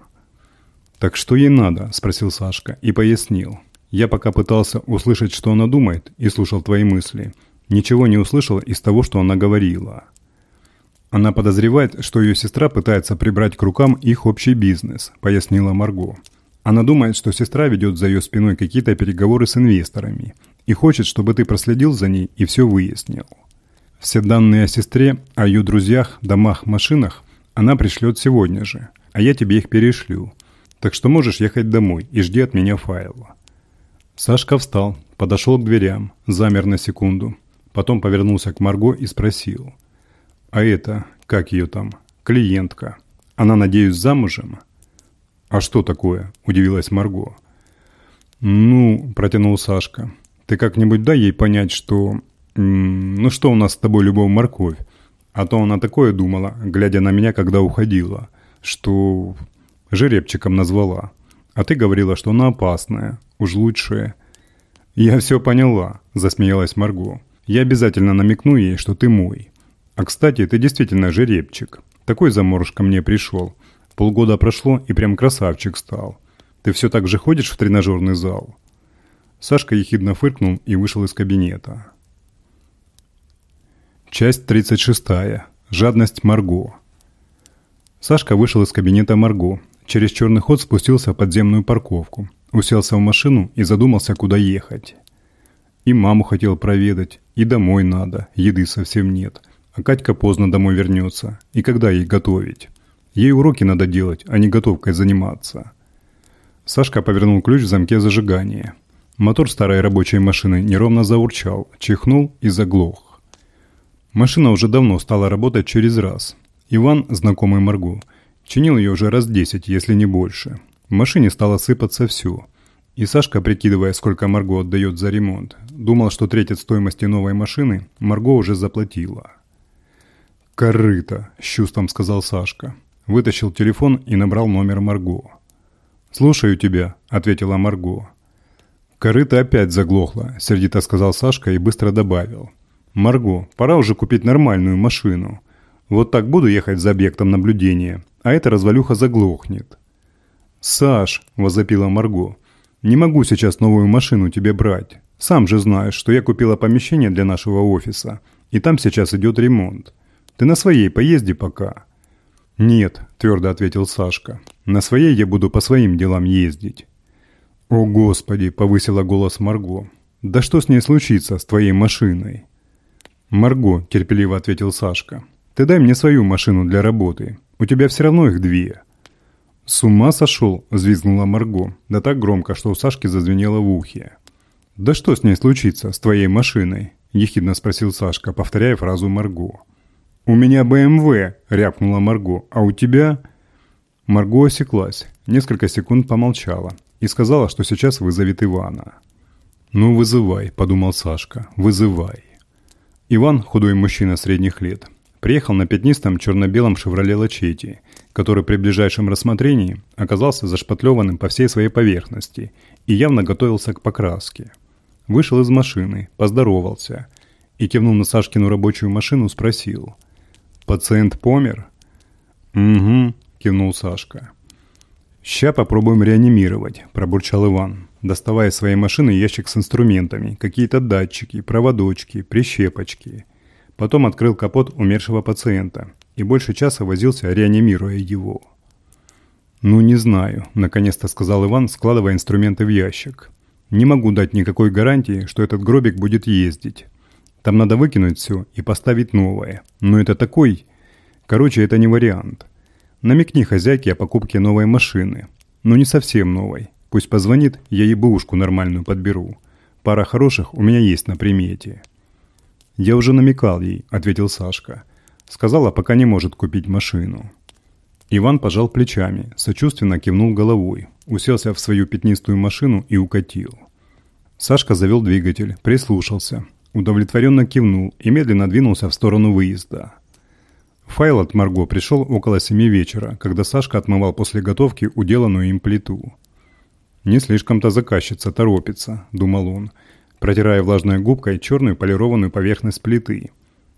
«Так что ей надо?» – спросил Сашка и пояснил. «Я пока пытался услышать, что она думает, и слушал твои мысли. Ничего не услышал из того, что она говорила». «Она подозревает, что ее сестра пытается прибрать к рукам их общий бизнес», – пояснила Марго. «Она думает, что сестра ведет за ее спиной какие-то переговоры с инвесторами и хочет, чтобы ты проследил за ней и все выяснил. Все данные о сестре, о ее друзьях, домах, машинах она пришлет сегодня же, а я тебе их перешлю. Так что можешь ехать домой и жди от меня файла». Сашка встал, подошел к дверям, замер на секунду. Потом повернулся к Марго и спросил. «А это, как ее там, клиентка? Она, надеюсь, замужем?» «А что такое?» – удивилась Марго. «Ну», – протянул Сашка, – «ты как-нибудь дай ей понять, что... Ну что у нас с тобой любовь морковь? А то она такое думала, глядя на меня, когда уходила, что жеребчиком назвала. А ты говорила, что она опасная, уж лучше...» «Я все поняла», – засмеялась Марго. «Я обязательно намекну ей, что ты мой. А кстати, ты действительно жеребчик. Такой заморож ко мне пришел. Полгода прошло, и прям красавчик стал. Ты все так же ходишь в тренажерный зал?» Сашка ехидно фыркнул и вышел из кабинета. Часть 36. Жадность Марго. Сашка вышел из кабинета Марго, Через черный ход спустился в подземную парковку, уселся в машину и задумался, куда ехать. И маму хотел проведать, и домой надо, еды совсем нет. А Катька поздно домой вернется, и когда ей готовить? Ей уроки надо делать, а не готовкой заниматься. Сашка повернул ключ в замке зажигания. Мотор старой рабочей машины неровно заурчал, чихнул и заглох. Машина уже давно стала работать через раз. Иван, знакомый Марго, Чинил ее уже раз десять, если не больше. В машине стало сыпаться все. И Сашка, прикидывая, сколько Марго отдает за ремонт, думал, что треть от стоимости новой машины Марго уже заплатила. «Корыто», – с чувством сказал Сашка. Вытащил телефон и набрал номер Марго. «Слушаю тебя», – ответила Марго. «Корыто опять заглохло», – сердито сказал Сашка и быстро добавил. «Марго, пора уже купить нормальную машину. Вот так буду ехать за объектом наблюдения, а эта развалюха заглохнет. «Саш!» – возопила Марго. «Не могу сейчас новую машину тебе брать. Сам же знаешь, что я купила помещение для нашего офиса, и там сейчас идет ремонт. Ты на своей поезди пока». «Нет», – твердо ответил Сашка. «На своей я буду по своим делам ездить». «О, Господи!» – повысила голос Марго. «Да что с ней случится, с твоей машиной?» «Марго», – терпеливо ответил Сашка. «Ты дай мне свою машину для работы. У тебя все равно их две». «С ума сошел?» – взвизгнула Марго. Да так громко, что у Сашки зазвенело в ухе. «Да что с ней случится, с твоей машиной?» – ехидно спросил Сашка, повторяя фразу Марго. «У меня БМВ!» – рявкнула Марго. «А у тебя?» Марго осеклась, несколько секунд помолчала и сказала, что сейчас вызовет Ивана. «Ну, вызывай», – подумал Сашка, – «вызывай». Иван, худой мужчина средних лет, приехал на пятнистом черно-белом «Шевроле Лачетти», который при ближайшем рассмотрении оказался зашпатлеванным по всей своей поверхности и явно готовился к покраске. Вышел из машины, поздоровался и, кивнув на Сашкину рабочую машину, спросил – «Пациент помер?» «Угу», – кивнул Сашка. «Ща попробуем реанимировать», – пробурчал Иван, доставая из своей машины ящик с инструментами, какие-то датчики, проводочки, прищепочки. Потом открыл капот умершего пациента и больше часа возился, реанимируя его. «Ну, не знаю», – наконец-то сказал Иван, складывая инструменты в ящик. «Не могу дать никакой гарантии, что этот гробик будет ездить. Там надо выкинуть все и поставить новое. Но это такой... Короче, это не вариант. Намекни хозяйке о покупке новой машины. Но не совсем новой. Пусть позвонит, я ей бэушку нормальную подберу. Пара хороших у меня есть на примете». «Я уже намекал ей», — ответил Сашка. Сказала, пока не может купить машину. Иван пожал плечами, сочувственно кивнул головой, уселся в свою пятнистую машину и укатил. Сашка завел двигатель, прислушался, удовлетворенно кивнул и медленно двинулся в сторону выезда. Файл от Марго пришел около семи вечера, когда Сашка отмывал после готовки уделанную им плиту. «Не слишком-то заказчица торопится», – думал он, протирая влажной губкой черную полированную поверхность плиты.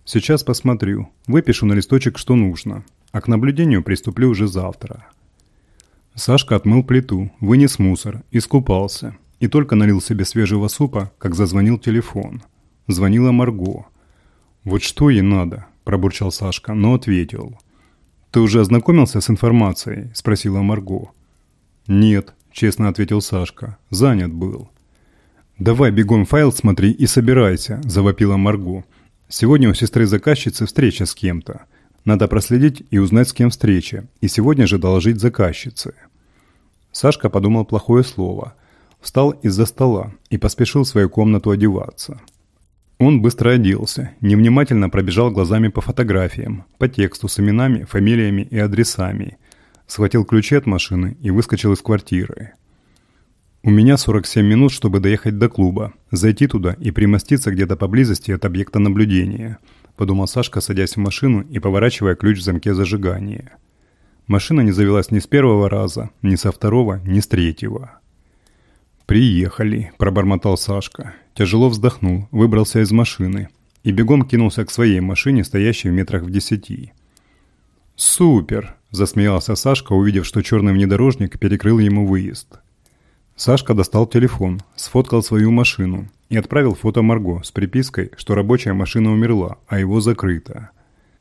«Сейчас посмотрю, выпишу на листочек, что нужно, а к наблюдению приступлю уже завтра». Сашка отмыл плиту, вынес мусор, искупался и только налил себе свежего супа, как зазвонил телефон – Звонила Марго. «Вот что ей надо?» – пробурчал Сашка, но ответил. «Ты уже ознакомился с информацией?» – спросила Марго. «Нет», – честно ответил Сашка. «Занят был». «Давай бегом файл смотри и собирайся», – завопила Марго. «Сегодня у сестры заказчицы встреча с кем-то. Надо проследить и узнать, с кем встреча, и сегодня же доложить заказчице». Сашка подумал плохое слово, встал из-за стола и поспешил в свою комнату одеваться. Он быстро оделся, невнимательно пробежал глазами по фотографиям, по тексту с именами, фамилиями и адресами, схватил ключи от машины и выскочил из квартиры. «У меня 47 минут, чтобы доехать до клуба, зайти туда и примоститься где-то поблизости от объекта наблюдения», подумал Сашка, садясь в машину и поворачивая ключ в замке зажигания. Машина не завелась ни с первого раза, ни со второго, ни с третьего. «Приехали», – пробормотал Сашка. Тяжело вздохнул, выбрался из машины и бегом кинулся к своей машине, стоящей в метрах в десяти. «Супер!» – засмеялся Сашка, увидев, что черный внедорожник перекрыл ему выезд. Сашка достал телефон, сфоткал свою машину и отправил фото Марго с припиской, что рабочая машина умерла, а его закрыто.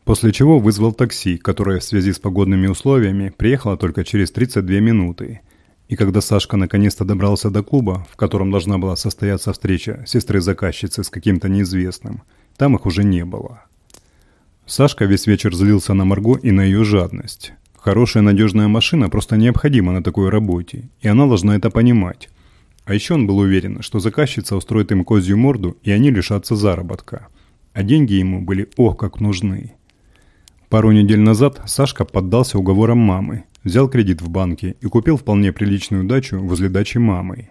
После чего вызвал такси, которое в связи с погодными условиями приехало только через 32 минуты – и когда Сашка наконец-то добрался до клуба, в котором должна была состояться встреча сестры-заказчицы с каким-то неизвестным, там их уже не было. Сашка весь вечер злился на Марго и на ее жадность. Хорошая надежная машина просто необходима на такой работе, и она должна это понимать. А еще он был уверен, что заказчица устроит им козью морду, и они лишатся заработка. А деньги ему были ох как нужны. Пару недель назад Сашка поддался уговорам мамы Взял кредит в банке и купил вполне приличную дачу возле дачи мамы.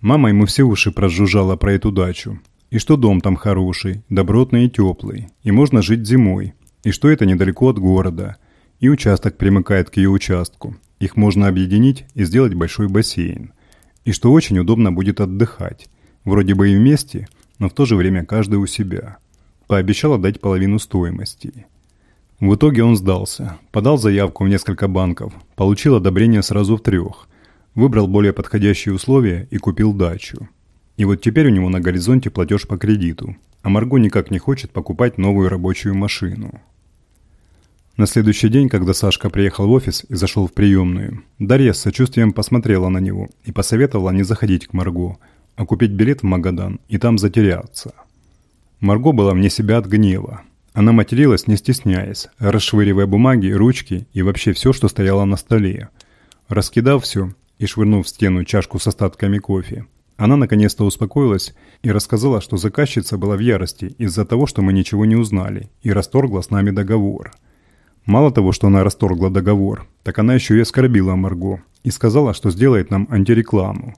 Мама ему все уши прожужжала про эту дачу. И что дом там хороший, добротный и теплый, и можно жить зимой, и что это недалеко от города, и участок примыкает к ее участку. Их можно объединить и сделать большой бассейн. И что очень удобно будет отдыхать. Вроде бы и вместе, но в то же время каждый у себя. Пообещала дать половину стоимости. В итоге он сдался, подал заявку в несколько банков, получил одобрение сразу в трех, Выбрал более подходящие условия и купил дачу. И вот теперь у него на горизонте платеж по кредиту, а Марго никак не хочет покупать новую рабочую машину. На следующий день, когда Сашка приехал в офис и зашел в приемную, Дарья с сочувствием посмотрела на него и посоветовала не заходить к Марго, а купить билет в Магадан и там затеряться. Марго была вне себя от гнева. Она материлась, не стесняясь, расшвыривая бумаги, ручки и вообще все, что стояло на столе. Раскидав все и швырнув в стену чашку с остатками кофе, она наконец-то успокоилась и рассказала, что заказчица была в ярости из-за того, что мы ничего не узнали, и расторгла с нами договор. Мало того, что она расторгла договор, так она еще и оскорбила Марго и сказала, что сделает нам антирекламу.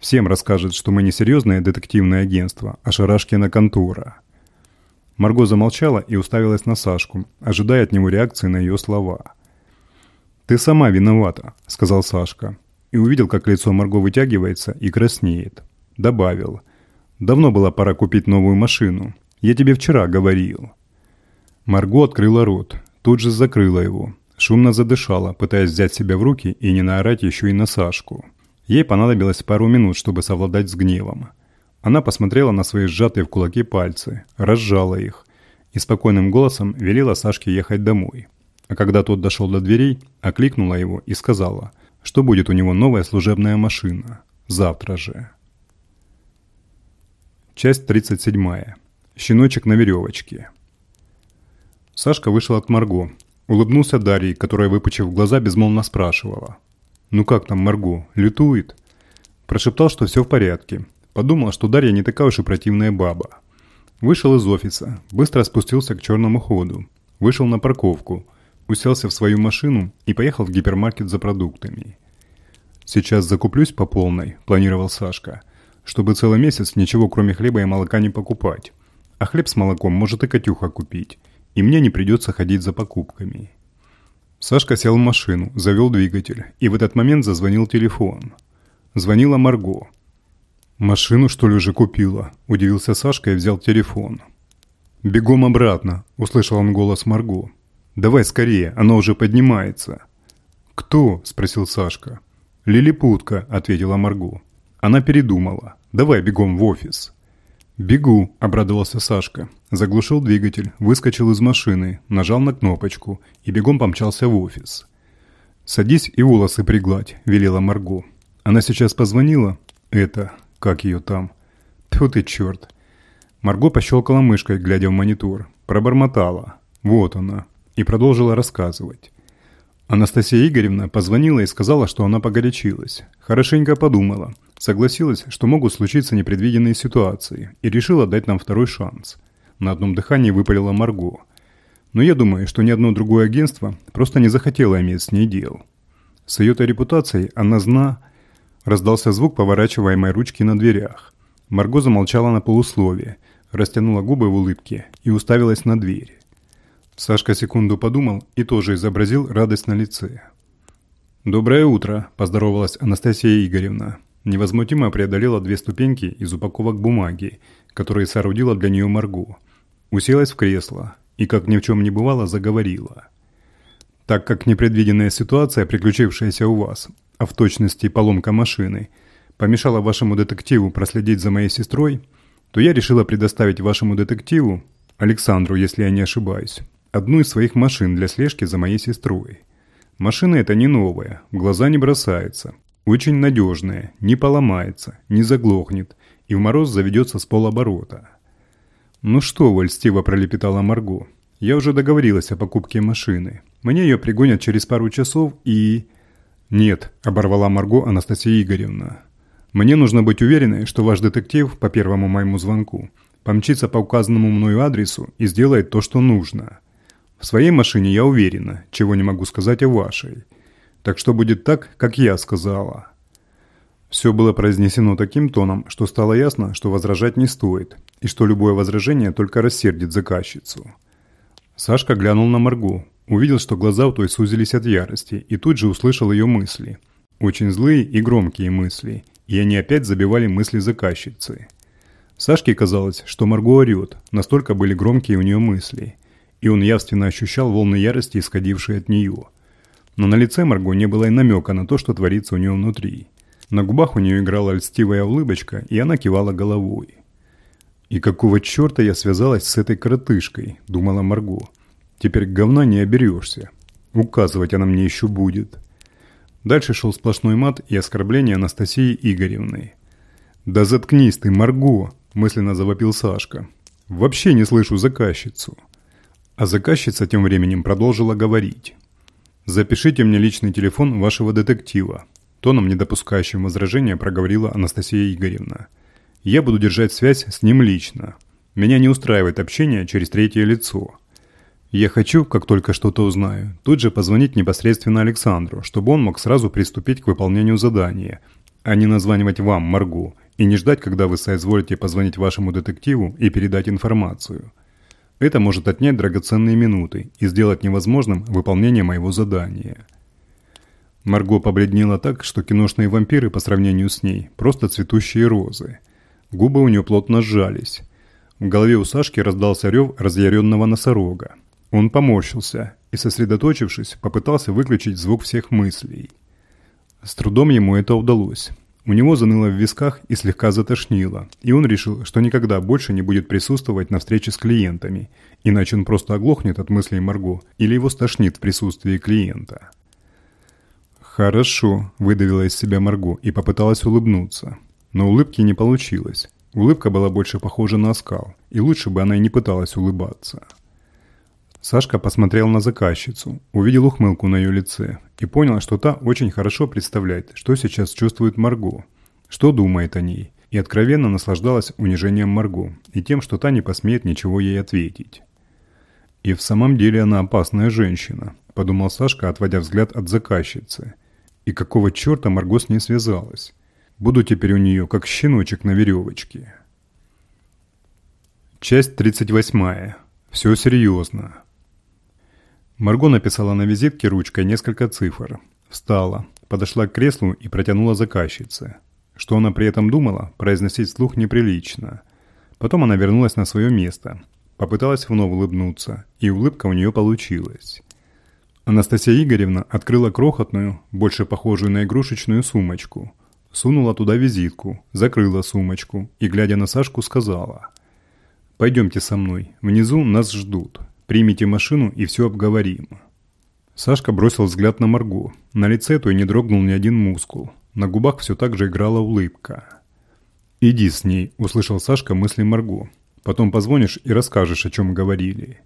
Всем расскажет, что мы не серьезное детективное агентство, а шарашкина контора. Марго замолчала и уставилась на Сашку, ожидая от него реакции на ее слова. «Ты сама виновата», — сказал Сашка. И увидел, как лицо Марго вытягивается и краснеет. Добавил. «Давно была пора купить новую машину. Я тебе вчера говорил». Марго открыла рот, тут же закрыла его. Шумно задышала, пытаясь взять себя в руки и не наорать еще и на Сашку. Ей понадобилось пару минут, чтобы совладать с гневом. Она посмотрела на свои сжатые в кулаки пальцы, разжала их и спокойным голосом велела Сашке ехать домой. А когда тот дошел до дверей, окликнула его и сказала, что будет у него новая служебная машина. Завтра же. Часть 37. Щеночек на веревочке. Сашка вышел от Марго. Улыбнулся Дарьей, которая, выпучив глаза, безмолвно спрашивала. «Ну как там Марго? Лютует?» Прошептал, что все в порядке. Подумал, что Дарья не такая уж и противная баба. Вышел из офиса, быстро спустился к черному ходу. Вышел на парковку, уселся в свою машину и поехал в гипермаркет за продуктами. «Сейчас закуплюсь по полной», – планировал Сашка, «чтобы целый месяц ничего кроме хлеба и молока не покупать. А хлеб с молоком может и Катюха купить и мне не придется ходить за покупками. Сашка сел в машину, завел двигатель, и в этот момент зазвонил телефон. Звонила Марго. «Машину, что ли, уже купила?» – удивился Сашка и взял телефон. «Бегом обратно», – услышал он голос Марго. «Давай скорее, она уже поднимается». «Кто?» – спросил Сашка. «Лилипутка», – ответила Марго. Она передумала. «Давай бегом в офис». «Бегу», – обрадовался Сашка. Заглушил двигатель, выскочил из машины, нажал на кнопочку и бегом помчался в офис. «Садись и волосы пригладь», – велела Марго. Она сейчас позвонила? Это, как ее там? Тьфу ты, черт. Марго пощелкала мышкой, глядя в монитор. Пробормотала. Вот она. И продолжила рассказывать. Анастасия Игоревна позвонила и сказала, что она погорячилась. Хорошенько подумала. Согласилась, что могут случиться непредвиденные ситуации, и решила дать нам второй шанс. На одном дыхании выпалила Марго. Но я думаю, что ни одно другое агентство просто не захотело иметь с ней дел. С ее-то репутацией она зна... Раздался звук поворачиваемой ручки на дверях. Марго замолчала на полусловие, растянула губы в улыбке и уставилась на дверь. Сашка секунду подумал и тоже изобразил радость на лице. «Доброе утро», – поздоровалась Анастасия Игоревна невозмутимо преодолела две ступеньки из упаковок бумаги, которые соорудила для нее Марго. Уселась в кресло и, как ни в чем не бывало, заговорила. «Так как непредвиденная ситуация, приключившаяся у вас, а в точности поломка машины, помешала вашему детективу проследить за моей сестрой, то я решила предоставить вашему детективу, Александру, если я не ошибаюсь, одну из своих машин для слежки за моей сестрой. Машина эта не новая, в глаза не бросается, очень надежная, не поломается, не заглохнет и в мороз заведется с полоборота. «Ну что вы», – льстиво пролепетала Марго. «Я уже договорилась о покупке машины. Мне ее пригонят через пару часов и...» «Нет», – оборвала Марго Анастасия Игоревна. «Мне нужно быть уверенной, что ваш детектив по первому моему звонку помчится по указанному мною адресу и сделает то, что нужно. В своей машине я уверена, чего не могу сказать о вашей. Так что будет так, как я сказала». Все было произнесено таким тоном, что стало ясно, что возражать не стоит, и что любое возражение только рассердит заказчицу. Сашка глянул на Марго, увидел, что глаза у той сузились от ярости, и тут же услышал ее мысли. Очень злые и громкие мысли, и они опять забивали мысли заказчицы. Сашке казалось, что Марго орет, настолько были громкие у нее мысли, и он явственно ощущал волны ярости, исходившие от нее – но на лице Марго не было и намека на то, что творится у нее внутри. На губах у нее играла льстивая улыбочка, и она кивала головой. «И какого черта я связалась с этой коротышкой?» – думала Марго. «Теперь говна не оберешься. Указывать она мне еще будет». Дальше шел сплошной мат и оскорбление Анастасии Игоревны. «Да заткнись ты, Марго!» – мысленно завопил Сашка. «Вообще не слышу заказчицу». А заказчица тем временем продолжила говорить. «Запишите мне личный телефон вашего детектива», – тоном, не допускающим возражения, проговорила Анастасия Игоревна. «Я буду держать связь с ним лично. Меня не устраивает общение через третье лицо. Я хочу, как только что-то узнаю, тут же позвонить непосредственно Александру, чтобы он мог сразу приступить к выполнению задания, а не названивать вам, Марго, и не ждать, когда вы соизволите позвонить вашему детективу и передать информацию. Это может отнять драгоценные минуты и сделать невозможным выполнение моего задания. Марго побледнела так, что киношные вампиры по сравнению с ней – просто цветущие розы. Губы у нее плотно сжались. В голове у Сашки раздался рев разъяренного носорога. Он поморщился и, сосредоточившись, попытался выключить звук всех мыслей. С трудом ему это удалось. У него заныло в висках и слегка затошнило, и он решил, что никогда больше не будет присутствовать на встрече с клиентами, иначе он просто оглохнет от мыслей Марго или его стошнит в присутствии клиента. «Хорошо», – выдавила из себя Марго и попыталась улыбнуться. Но улыбки не получилось. Улыбка была больше похожа на оскал, и лучше бы она и не пыталась улыбаться. Сашка посмотрел на заказчицу, увидел ухмылку на ее лице и понял, что та очень хорошо представляет, что сейчас чувствует Марго, что думает о ней, и откровенно наслаждалась унижением Марго и тем, что та не посмеет ничего ей ответить. «И в самом деле она опасная женщина», – подумал Сашка, отводя взгляд от заказчицы. «И какого черта Марго с ней связалась? Буду теперь у нее, как щеночек на веревочке». Часть 38. Все серьезно. Марго написала на визитке ручкой несколько цифр. Встала, подошла к креслу и протянула заказчице. Что она при этом думала, произносить вслух неприлично. Потом она вернулась на свое место. Попыталась вновь улыбнуться, и улыбка у нее получилась. Анастасия Игоревна открыла крохотную, больше похожую на игрушечную сумочку. Сунула туда визитку, закрыла сумочку и, глядя на Сашку, сказала «Пойдемте со мной, внизу нас ждут». Примите машину и все обговорим». Сашка бросил взгляд на Марго. На лице той не дрогнул ни один мускул. На губах все так же играла улыбка. «Иди с ней», – услышал Сашка мысли Марго. «Потом позвонишь и расскажешь, о чем говорили».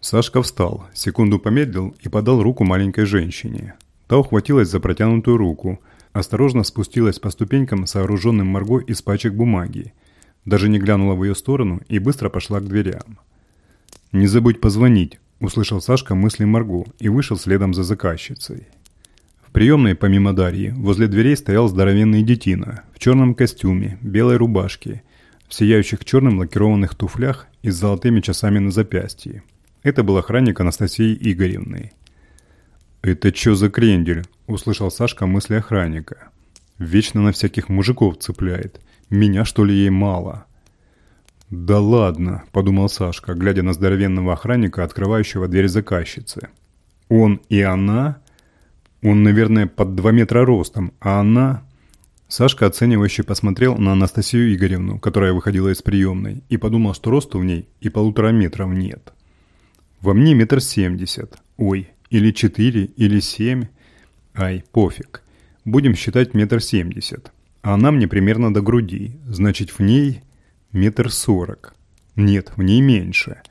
Сашка встал, секунду помедлил и подал руку маленькой женщине. Та ухватилась за протянутую руку, осторожно спустилась по ступенькам, сооруженным Марго из пачек бумаги. Даже не глянула в ее сторону и быстро пошла к дверям. «Не забудь позвонить», – услышал Сашка мысли Марго и вышел следом за заказчицей. В приемной, помимо Дарьи, возле дверей стоял здоровенный детина в черном костюме, белой рубашке, в сияющих черным лакированных туфлях и с золотыми часами на запястье. Это был охранник Анастасии Игоревны. «Это чё за крендель?» – услышал Сашка мысли охранника. «Вечно на всяких мужиков цепляет. Меня, что ли, ей мало?» «Да ладно», – подумал Сашка, глядя на здоровенного охранника, открывающего дверь заказчицы. «Он и она? Он, наверное, под два метра ростом, а она...» Сашка оценивающе посмотрел на Анастасию Игоревну, которая выходила из приемной, и подумал, что росту в ней и полутора метров нет. «Во мне метр семьдесят. Ой, или четыре, или семь. Ай, пофиг. Будем считать метр семьдесят. А она мне примерно до груди, значит, в ней...» Метр сорок. Нет, в ней меньше.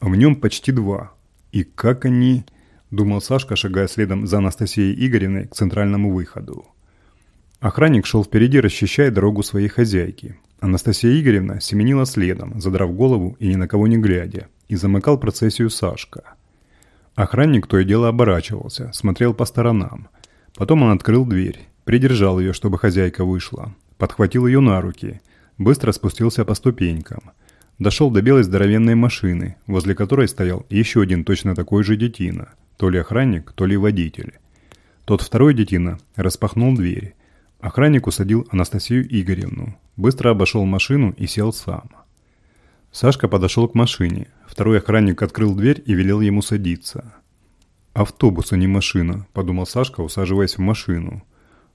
А в нем почти два. И как они... Думал Сашка, шагая следом за Анастасией Игоревной к центральному выходу. Охранник шел впереди, расчищая дорогу своей хозяйки. Анастасия Игоревна семенила следом, задрав голову и ни на кого не глядя, и замыкал процессию Сашка. Охранник то и дело оборачивался, смотрел по сторонам. Потом он открыл дверь, придержал ее, чтобы хозяйка вышла, подхватил ее на руки – Быстро спустился по ступенькам. Дошел до белой здоровенной машины, возле которой стоял еще один точно такой же детина. То ли охранник, то ли водитель. Тот второй детина распахнул дверь. Охранник усадил Анастасию Игоревну. Быстро обошел машину и сел сам. Сашка подошел к машине. Второй охранник открыл дверь и велел ему садиться. «Автобус, а не машина», – подумал Сашка, усаживаясь в машину.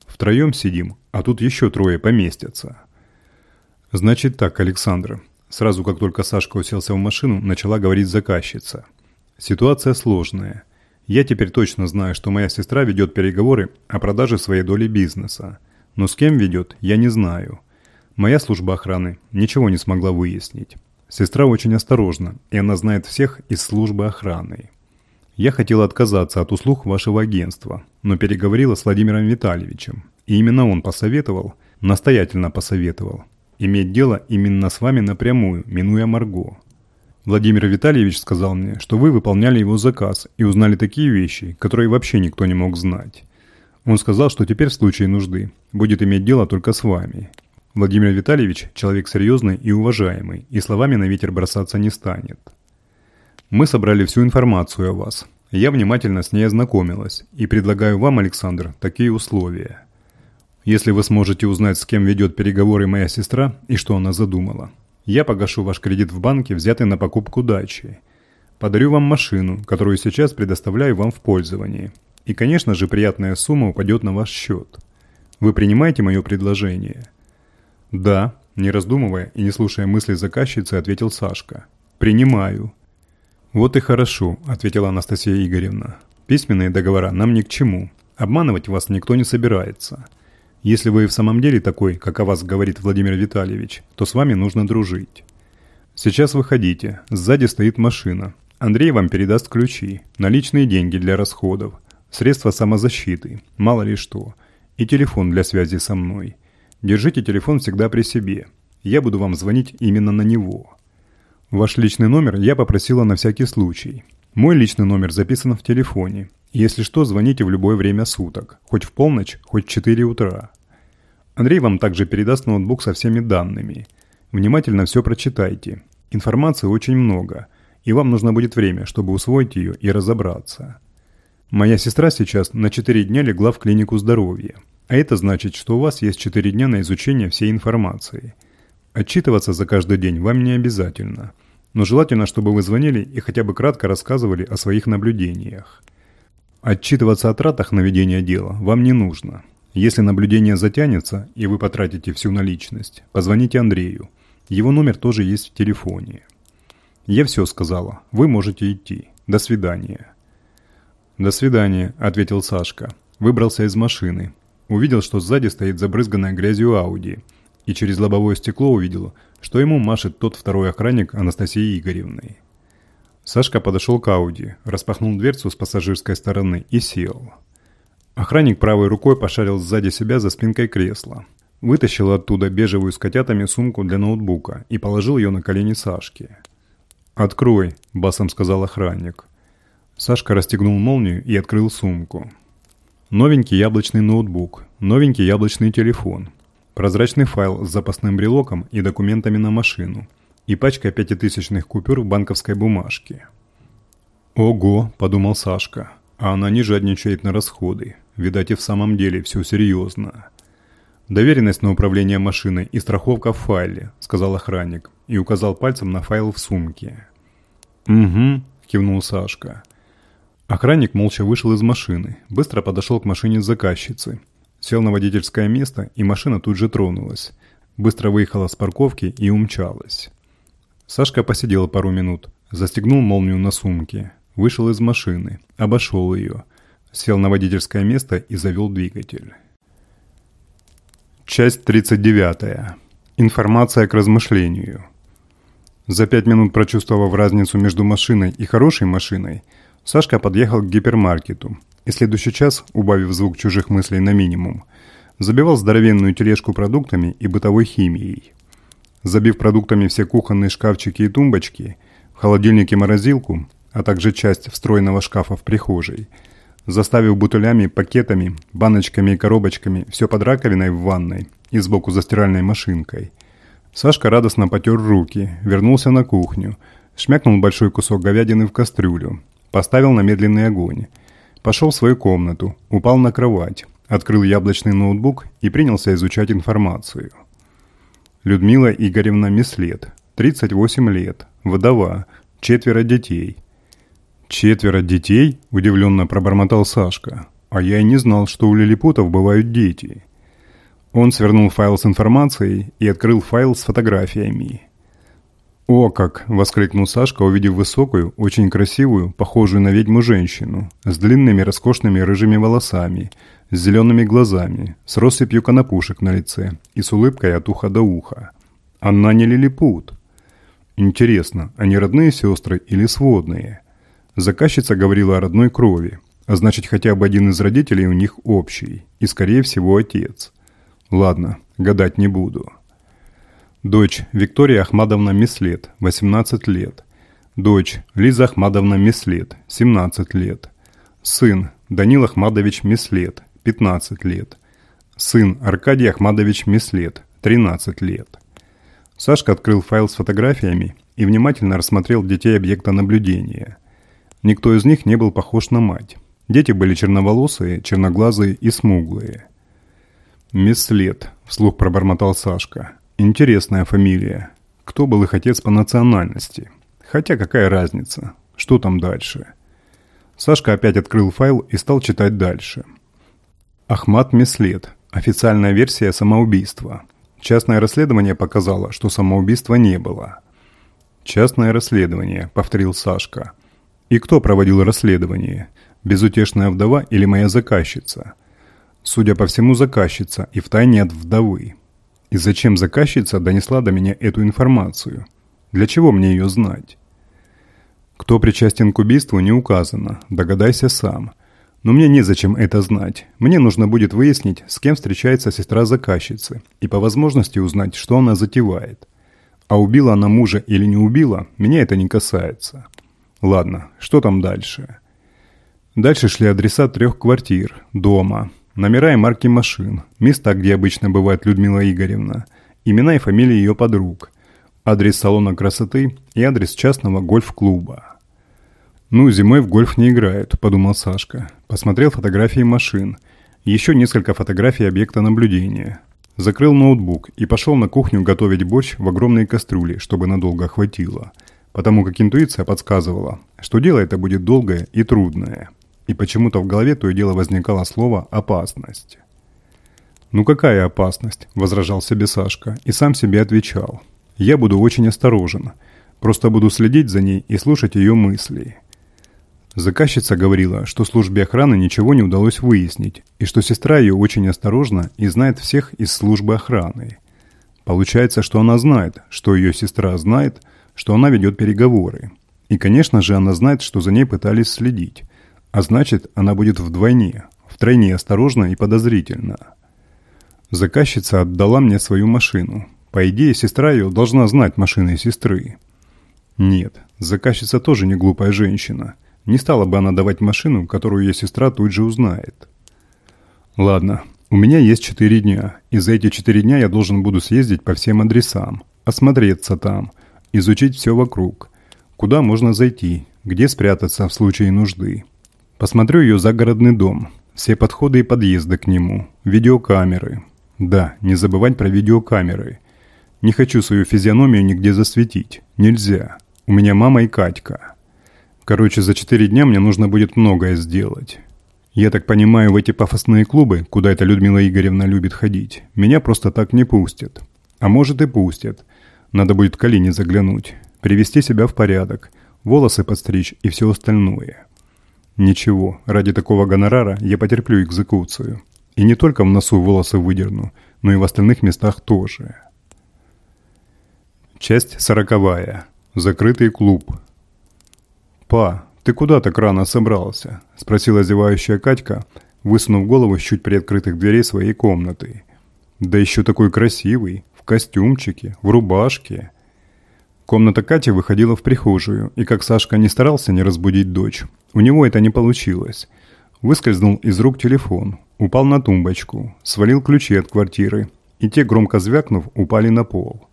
Втроем сидим, а тут еще трое поместятся. Значит так, Александр. Сразу как только Сашка уселся в машину, начала говорить заказчица. Ситуация сложная. Я теперь точно знаю, что моя сестра ведет переговоры о продаже своей доли бизнеса. Но с кем ведет, я не знаю. Моя служба охраны ничего не смогла выяснить. Сестра очень осторожна, и она знает всех из службы охраны. Я хотела отказаться от услуг вашего агентства, но переговорила с Владимиром Витальевичем. И именно он посоветовал, настоятельно посоветовал, иметь дело именно с вами напрямую, минуя Марго. Владимир Витальевич сказал мне, что вы выполняли его заказ и узнали такие вещи, которые вообще никто не мог знать. Он сказал, что теперь в случае нужды будет иметь дело только с вами. Владимир Витальевич – человек серьезный и уважаемый, и словами на ветер бросаться не станет. Мы собрали всю информацию о вас. Я внимательно с ней ознакомилась и предлагаю вам, Александр, такие условия. Если вы сможете узнать, с кем ведет переговоры моя сестра и что она задумала, я погашу ваш кредит в банке, взятый на покупку дачи. Подарю вам машину, которую сейчас предоставляю вам в пользование. И, конечно же, приятная сумма упадет на ваш счет. Вы принимаете мое предложение?» «Да», не раздумывая и не слушая мысли заказчицы, ответил Сашка. «Принимаю». «Вот и хорошо», – ответила Анастасия Игоревна. «Письменные договора нам ни к чему. Обманывать вас никто не собирается. Если вы и в самом деле такой, как о вас говорит Владимир Витальевич, то с вами нужно дружить. Сейчас выходите, сзади стоит машина. Андрей вам передаст ключи, наличные деньги для расходов, средства самозащиты, мало ли что, и телефон для связи со мной. Держите телефон всегда при себе. Я буду вам звонить именно на него. Ваш личный номер я попросила на всякий случай. Мой личный номер записан в телефоне. Если что, звоните в любое время суток, хоть в полночь, хоть в 4 утра. Андрей вам также передаст ноутбук со всеми данными. Внимательно все прочитайте. Информации очень много, и вам нужно будет время, чтобы усвоить ее и разобраться. Моя сестра сейчас на 4 дня легла в клинику здоровья. А это значит, что у вас есть 4 дня на изучение всей информации. Отчитываться за каждый день вам не обязательно. Но желательно, чтобы вы звонили и хотя бы кратко рассказывали о своих наблюдениях. Отчитываться о тратах на ведение дела вам не нужно. Если наблюдение затянется, и вы потратите всю наличность, позвоните Андрею. Его номер тоже есть в телефоне. Я все сказала. Вы можете идти. До свидания. До свидания, ответил Сашка. Выбрался из машины. Увидел, что сзади стоит забрызганная грязью Ауди. И через лобовое стекло увидел, что ему машет тот второй охранник Анастасии Игоревны. Сашка подошел к Ауди, распахнул дверцу с пассажирской стороны и сел. Охранник правой рукой пошарил сзади себя за спинкой кресла. Вытащил оттуда бежевую с котятами сумку для ноутбука и положил ее на колени Сашки. «Открой», – басом сказал охранник. Сашка расстегнул молнию и открыл сумку. Новенький яблочный ноутбук, новенький яблочный телефон, прозрачный файл с запасным брелоком и документами на машину и пачка пятитысячных купюр в банковской бумажке. «Ого», – подумал Сашка, – «а она не жадничает на расходы. Видать, и в самом деле все серьезно. «Доверенность на управление машиной и страховка в файле», – сказал охранник и указал пальцем на файл в сумке. «Угу», – кивнул Сашка. Охранник молча вышел из машины, быстро подошел к машине заказчицы. Сел на водительское место, и машина тут же тронулась. Быстро выехала с парковки и умчалась. Сашка посидел пару минут, застегнул молнию на сумке, вышел из машины, обошел ее – сел на водительское место и завел двигатель. Часть 39. Информация к размышлению. За пять минут прочувствовав разницу между машиной и хорошей машиной, Сашка подъехал к гипермаркету и следующий час, убавив звук чужих мыслей на минимум, забивал здоровенную тележку продуктами и бытовой химией. Забив продуктами все кухонные шкафчики и тумбочки, в холодильнике морозилку, а также часть встроенного шкафа в прихожей – заставив бутылями, пакетами, баночками и коробочками все под раковиной в ванной и сбоку за стиральной машинкой. Сашка радостно потер руки, вернулся на кухню, шмякнул большой кусок говядины в кастрюлю, поставил на медленный огонь. Пошел в свою комнату, упал на кровать, открыл яблочный ноутбук и принялся изучать информацию. Людмила Игоревна Меслет, 38 лет, вдова, четверо детей – «Четверо детей?» – удивленно пробормотал Сашка. А я и не знал, что у лилипутов бывают дети. Он свернул файл с информацией и открыл файл с фотографиями. «О как!» – воскликнул Сашка, увидев высокую, очень красивую, похожую на ведьму женщину, с длинными роскошными рыжими волосами, с зелеными глазами, с россыпью конопушек на лице и с улыбкой от уха до уха. Она не лилипут. Интересно, они родные сестры или сводные? Заказчица говорила о родной крови, а значит хотя бы один из родителей у них общий, и скорее всего отец. Ладно, гадать не буду. Дочь Виктория Ахмадовна Меслет, 18 лет. Дочь Лиза Ахмадовна Меслет, 17 лет. Сын Данил Ахмадович Меслет, 15 лет. Сын Аркадий Ахмадович Меслет, 13 лет. Сашка открыл файл с фотографиями и внимательно рассмотрел детей объекта наблюдения. Никто из них не был похож на мать. Дети были черноволосые, черноглазые и смуглые. «Меслет», – вслух пробормотал Сашка. Интересная фамилия. Кто был их отец по национальности? Хотя какая разница? Что там дальше? Сашка опять открыл файл и стал читать дальше. Ахмат Меслет. Официальная версия самоубийства. Частное расследование показало, что самоубийства не было. «Частное расследование», — повторил Сашка. «И кто проводил расследование? Безутешная вдова или моя заказчица?» Судя по всему, заказчица и втайне от вдовы. И зачем заказчица донесла до меня эту информацию? Для чего мне ее знать? Кто причастен к убийству, не указано. Догадайся сам. Но мне незачем это знать. Мне нужно будет выяснить, с кем встречается сестра заказчицы, и по возможности узнать, что она затевает. А убила она мужа или не убила, меня это не касается. Ладно, что там дальше? Дальше шли адреса трех квартир, дома, Номера и марки машин, места, где обычно бывает Людмила Игоревна, имена и фамилии ее подруг, адрес салона красоты и адрес частного гольф-клуба. «Ну, зимой в гольф не играют», – подумал Сашка. Посмотрел фотографии машин, еще несколько фотографий объекта наблюдения. Закрыл ноутбук и пошел на кухню готовить борщ в огромной кастрюле, чтобы надолго хватило. Потому как интуиция подсказывала, что дело это будет долгое и трудное. И почему-то в голове то и дело возникало слово «опасность». «Ну какая опасность?» – возражал себе Сашка и сам себе отвечал. «Я буду очень осторожен. Просто буду следить за ней и слушать ее мысли». Заказчица говорила, что службе охраны ничего не удалось выяснить, и что сестра ее очень осторожна и знает всех из службы охраны. Получается, что она знает, что ее сестра знает, что она ведет переговоры. И, конечно же, она знает, что за ней пытались следить. А значит, она будет вдвойне, втройне осторожна и подозрительна. Заказчица отдала мне свою машину. По идее, сестра ее должна знать машины сестры. Нет, заказчица тоже не глупая женщина. Не стала бы она давать машину, которую ее сестра тут же узнает. Ладно, у меня есть четыре дня, и за эти четыре дня я должен буду съездить по всем адресам, осмотреться там, изучить все вокруг, куда можно зайти, где спрятаться в случае нужды. Посмотрю ее загородный дом, все подходы и подъезды к нему, видеокамеры. Да, не забывать про видеокамеры. Не хочу свою физиономию нигде засветить. Нельзя. У меня мама и Катька. Короче, за четыре дня мне нужно будет многое сделать. Я так понимаю, в эти пафосные клубы, куда эта Людмила Игоревна любит ходить, меня просто так не пустят. А может и пустят. Надо будет к Алине заглянуть, привести себя в порядок, волосы подстричь и все остальное. Ничего, ради такого гонорара я потерплю экзекуцию. И не только в носу волосы выдерну, но и в остальных местах тоже. Часть сороковая. Закрытый клуб. «Па, ты куда так рано собрался?» – спросила зевающая Катька, высунув голову с чуть приоткрытых дверей своей комнаты. «Да еще такой красивый, костюмчике, в рубашке». Комната Кати выходила в прихожую, и как Сашка не старался не разбудить дочь, у него это не получилось. Выскользнул из рук телефон, упал на тумбочку, свалил ключи от квартиры, и те, громко звякнув, упали на пол.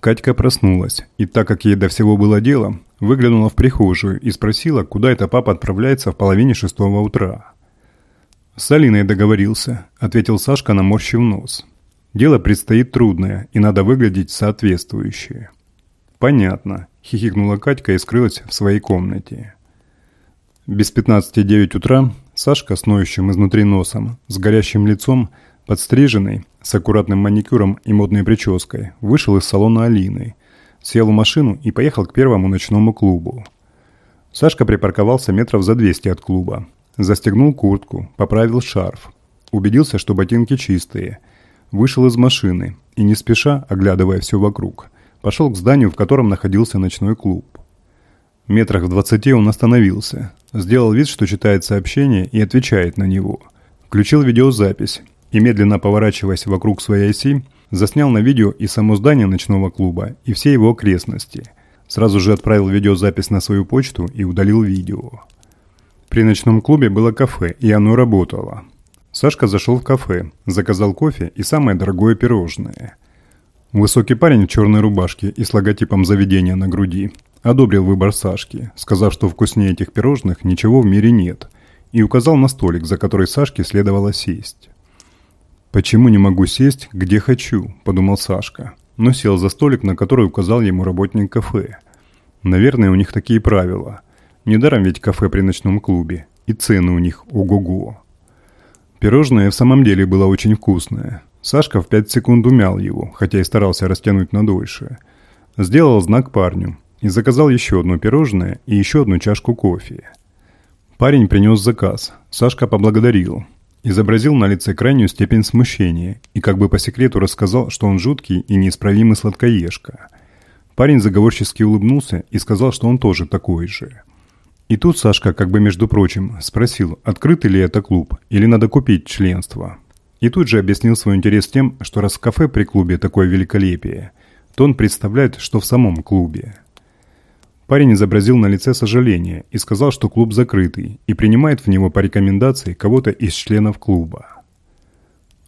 Катька проснулась, и так как ей до всего было дело, выглянула в прихожую и спросила, куда это папа отправляется в половине шестого утра. «С Алиной договорился», — ответил Сашка, наморщив нос. «Дело предстоит трудное, и надо выглядеть соответствующе». «Понятно», — хихикнула Катька и скрылась в своей комнате. Без 15 9 утра Сашка с ноющим изнутри носом, с горящим лицом, подстриженный, с аккуратным маникюром и модной прической, вышел из салона Алины, сел в машину и поехал к первому ночному клубу. Сашка припарковался метров за 200 от клуба. Застегнул куртку, поправил шарф. Убедился, что ботинки чистые. Вышел из машины и, не спеша, оглядывая все вокруг, пошел к зданию, в котором находился ночной клуб. Метрах в двадцати он остановился, сделал вид, что читает сообщение и отвечает на него. Включил видеозапись и, медленно поворачиваясь вокруг своей оси, заснял на видео и само здание ночного клуба, и все его окрестности. Сразу же отправил видеозапись на свою почту и удалил видео. При ночном клубе было кафе, и оно работало. Сашка зашел в кафе, заказал кофе и самое дорогое пирожное. Высокий парень в черной рубашке и с логотипом заведения на груди одобрил выбор Сашки, сказав, что вкуснее этих пирожных ничего в мире нет, и указал на столик, за который Сашке следовало сесть. «Почему не могу сесть, где хочу?» – подумал Сашка, но сел за столик, на который указал ему работник кафе. Наверное, у них такие правила. Недаром ведь кафе при ночном клубе, и цены у них ого-го. Пирожное в самом деле было очень вкусное. Сашка в пять секунд умял его, хотя и старался растянуть на дольше. Сделал знак парню, и заказал еще одно пирожное и еще одну чашку кофе. Парень принес заказ. Сашка поблагодарил. Изобразил на лице крайнюю степень смущения и как бы по секрету рассказал, что он жуткий и неисправимый сладкоежка. Парень заговорчески улыбнулся и сказал, что он тоже такой же. И тут Сашка, как бы между прочим, спросил, открытый ли это клуб или надо купить членство. И тут же объяснил свой интерес тем, что раз кафе при клубе такое великолепие, то он представляет, что в самом клубе. Парень изобразил на лице сожаление и сказал, что клуб закрытый и принимает в него по рекомендации кого-то из членов клуба.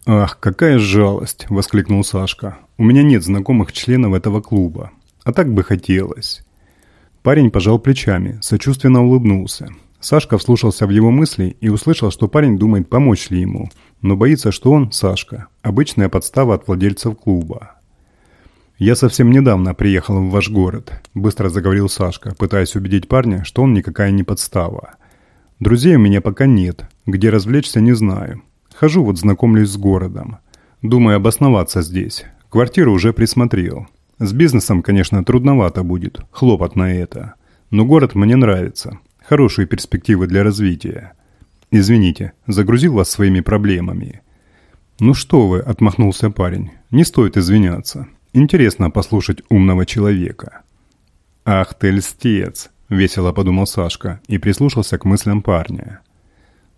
«Ах, какая жалость!» – воскликнул Сашка. «У меня нет знакомых членов этого клуба. А так бы хотелось». Парень пожал плечами, сочувственно улыбнулся. Сашка вслушался в его мысли и услышал, что парень думает, помочь ли ему, но боится, что он, Сашка, обычная подстава от владельцев клуба. «Я совсем недавно приехал в ваш город», – быстро заговорил Сашка, пытаясь убедить парня, что он никакая не подстава. «Друзей у меня пока нет, где развлечься не знаю. Хожу вот знакомлюсь с городом. Думаю обосноваться здесь. Квартиру уже присмотрел. С бизнесом, конечно, трудновато будет, хлопот на это. Но город мне нравится. Хорошие перспективы для развития. Извините, загрузил вас своими проблемами». «Ну что вы», – отмахнулся парень, – «не стоит извиняться. Интересно послушать умного человека. «Ах ты льстец!» – весело подумал Сашка и прислушался к мыслям парня.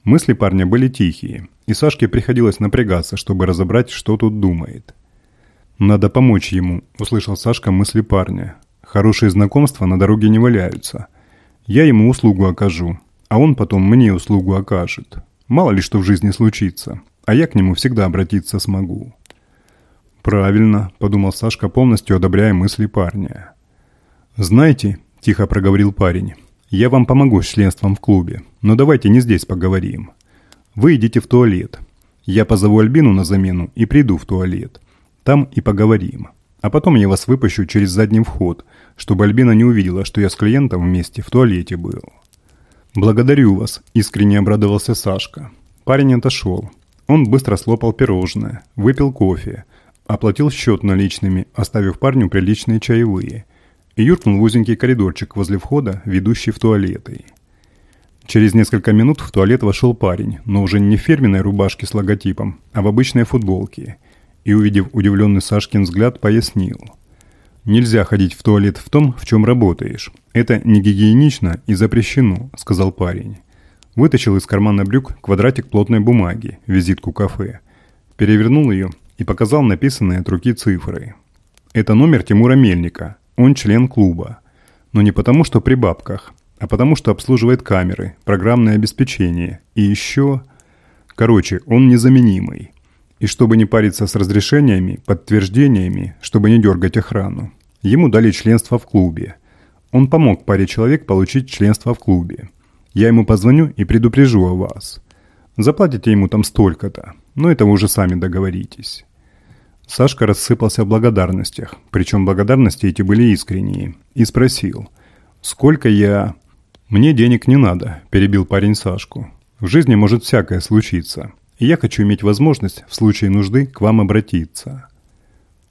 Мысли парня были тихие, и Сашке приходилось напрягаться, чтобы разобрать, что тут думает. «Надо помочь ему», – услышал Сашка мысли парня. «Хорошие знакомства на дороге не валяются. Я ему услугу окажу, а он потом мне услугу окажет. Мало ли что в жизни случится, а я к нему всегда обратиться смогу». «Правильно», – подумал Сашка, полностью одобряя мысли парня. «Знаете», – тихо проговорил парень, – «я вам помогу с членством в клубе, но давайте не здесь поговорим. Вы идите в туалет. Я позову Альбину на замену и приду в туалет. Там и поговорим. А потом я вас выпущу через задний вход, чтобы Альбина не увидела, что я с клиентом вместе в туалете был». «Благодарю вас», – искренне обрадовался Сашка. Парень отошел. Он быстро слопал пирожное, выпил кофе – Оплатил счет наличными, оставив парню приличные чаевые. И юркнул в узенький коридорчик возле входа, ведущий в туалеты. Через несколько минут в туалет вошел парень, но уже не в фирменной рубашке с логотипом, а в обычной футболке. И, увидев удивленный Сашкин взгляд, пояснил. «Нельзя ходить в туалет в том, в чем работаешь. Это не гигиенично и запрещено», – сказал парень. Вытащил из кармана брюк квадратик плотной бумаги, визитку кафе. Перевернул ее и показал написанные от руки цифры. Это номер Тимура Мельника, он член клуба. Но не потому, что при бабках, а потому, что обслуживает камеры, программное обеспечение и еще... Короче, он незаменимый. И чтобы не париться с разрешениями, подтверждениями, чтобы не дергать охрану, ему дали членство в клубе. Он помог паре человек получить членство в клубе. Я ему позвоню и предупрежу о вас. Заплатите ему там столько-то, но это вы уже сами договоритесь. Сашка рассыпался в благодарностях, причем благодарности эти были искренние, и спросил, «Сколько я...» «Мне денег не надо», – перебил парень Сашку. В жизни может всякое случиться, и я хочу иметь возможность в случае нужды к вам обратиться».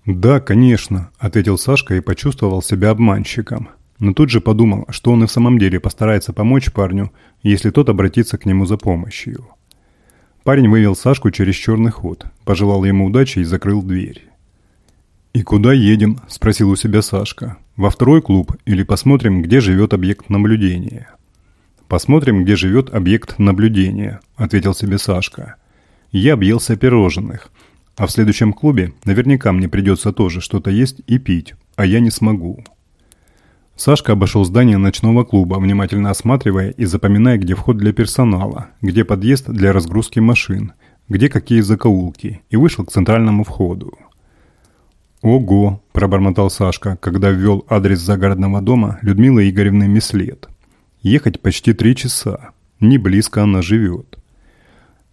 «Да, конечно», — ответил Сашка и почувствовал себя обманщиком. Но тут же подумал, что он и в самом деле постарается помочь парню, если тот обратится к нему за помощью. Парень вывел Сашку через черный ход, пожелал ему удачи и закрыл дверь. «И куда едем?» – спросил у себя Сашка. «Во второй клуб или посмотрим, где живет объект наблюдения?» «Посмотрим, где живет объект наблюдения», – ответил себе Сашка. «Я объелся пирожных, а в следующем клубе наверняка мне придется тоже что-то есть и пить, а я не смогу». Сашка обошел здание ночного клуба, внимательно осматривая и запоминая, где вход для персонала, где подъезд для разгрузки машин, где какие закоулки, и вышел к центральному входу. «Ого!» – пробормотал Сашка, когда ввел адрес загородного дома Людмилы Игоревны Мислет. «Ехать почти три часа. Не близко она живет».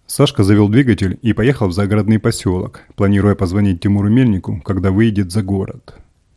Сашка завел двигатель и поехал в загородный поселок, планируя позвонить Тимуру Мельнику, когда выйдет за город.